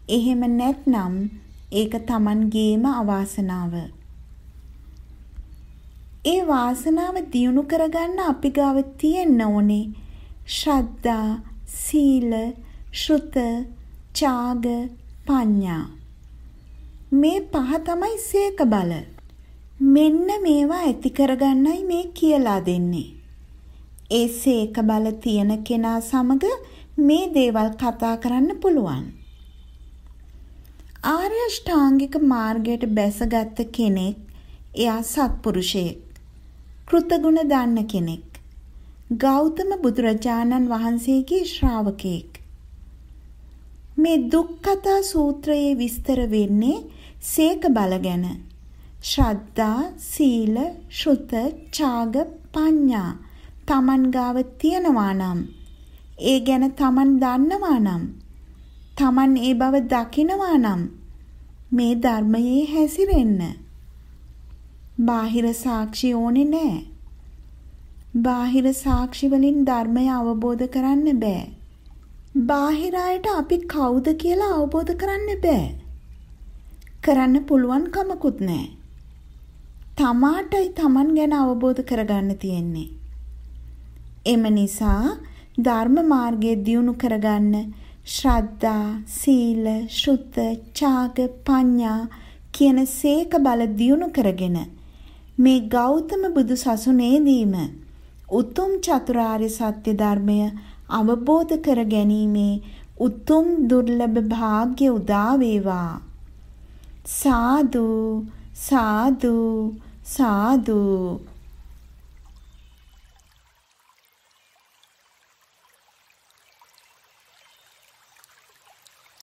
එහෙම නැත්නම් ඒක Tamanගේම අවාසනාව. ඒ වාසනාව දියුණු කරගන්න අපි ගාව තියෙන්න ඕනේ ශ්‍රද්ධා, සීල, ශ්‍රුත, ඡාග, පඤ්ඤා. මේ පහ තමයි සේක බල. මෙන්න මේවා ඇති කරගන්නයි මේ කියලා දෙන්නේ. ඒ සේක බල තියෙන කෙනා සමග මේ දේවල් කතා කරන්න පුළුවන්. ආර්ය ෂ්ටාංගික මාර්ගයට බැසගත් කෙනෙක් එයා සත්පුරුෂයෙක්. කෘතගුණ දන්න කෙනෙක්. ගෞතම බුදුරජාණන් වහන්සේගේ ශ්‍රාවකෙක්. මේ දුක්ඛතා සූත්‍රයේ විස්තර වෙන්නේ සේක බල ගැන. ශ්‍රද්ධා, සීල, ශ්‍රුත, ඡාග, පඤ්ඤා තමන් ගාව තියනවා නම් ඒ ගැන තමන් දන්නවා නම් තමන් ඒ බව දකිනවා නම් මේ ධර්මයේ හැසිරෙන්න. බාහිර සාක්ෂි ඕනේ නැහැ. බාහිර සාක්ෂි වලින් ධර්මය අවබෝධ කරන්න බෑ. බාහිර අයට අපි කවුද කියලා අවබෝධ කරන්න බෑ. කරන්න පුළුවන් කමකුත් නැහැ. තමාටයි Taman ගැන අවබෝධ කරගන්න තියෙන්නේ. එම නිසා ධර්ම මාර්ගයේ දියුණු කරගන්න ශ්‍රද්ධා, සීල, ශ්‍රුත, ඡාග, පඤ්ඤා කියන සේක බල දියුණු කරගෙන මේ ගෞතම බුදු සසුනේදීම උතුම් චතුරාර්ය සත්‍ය ධර්මය අවබෝධ කර ගැනීමේ උතුම් දුර්ලභ භාග්‍ය උදා වේවා සාදු සාදු සාදු.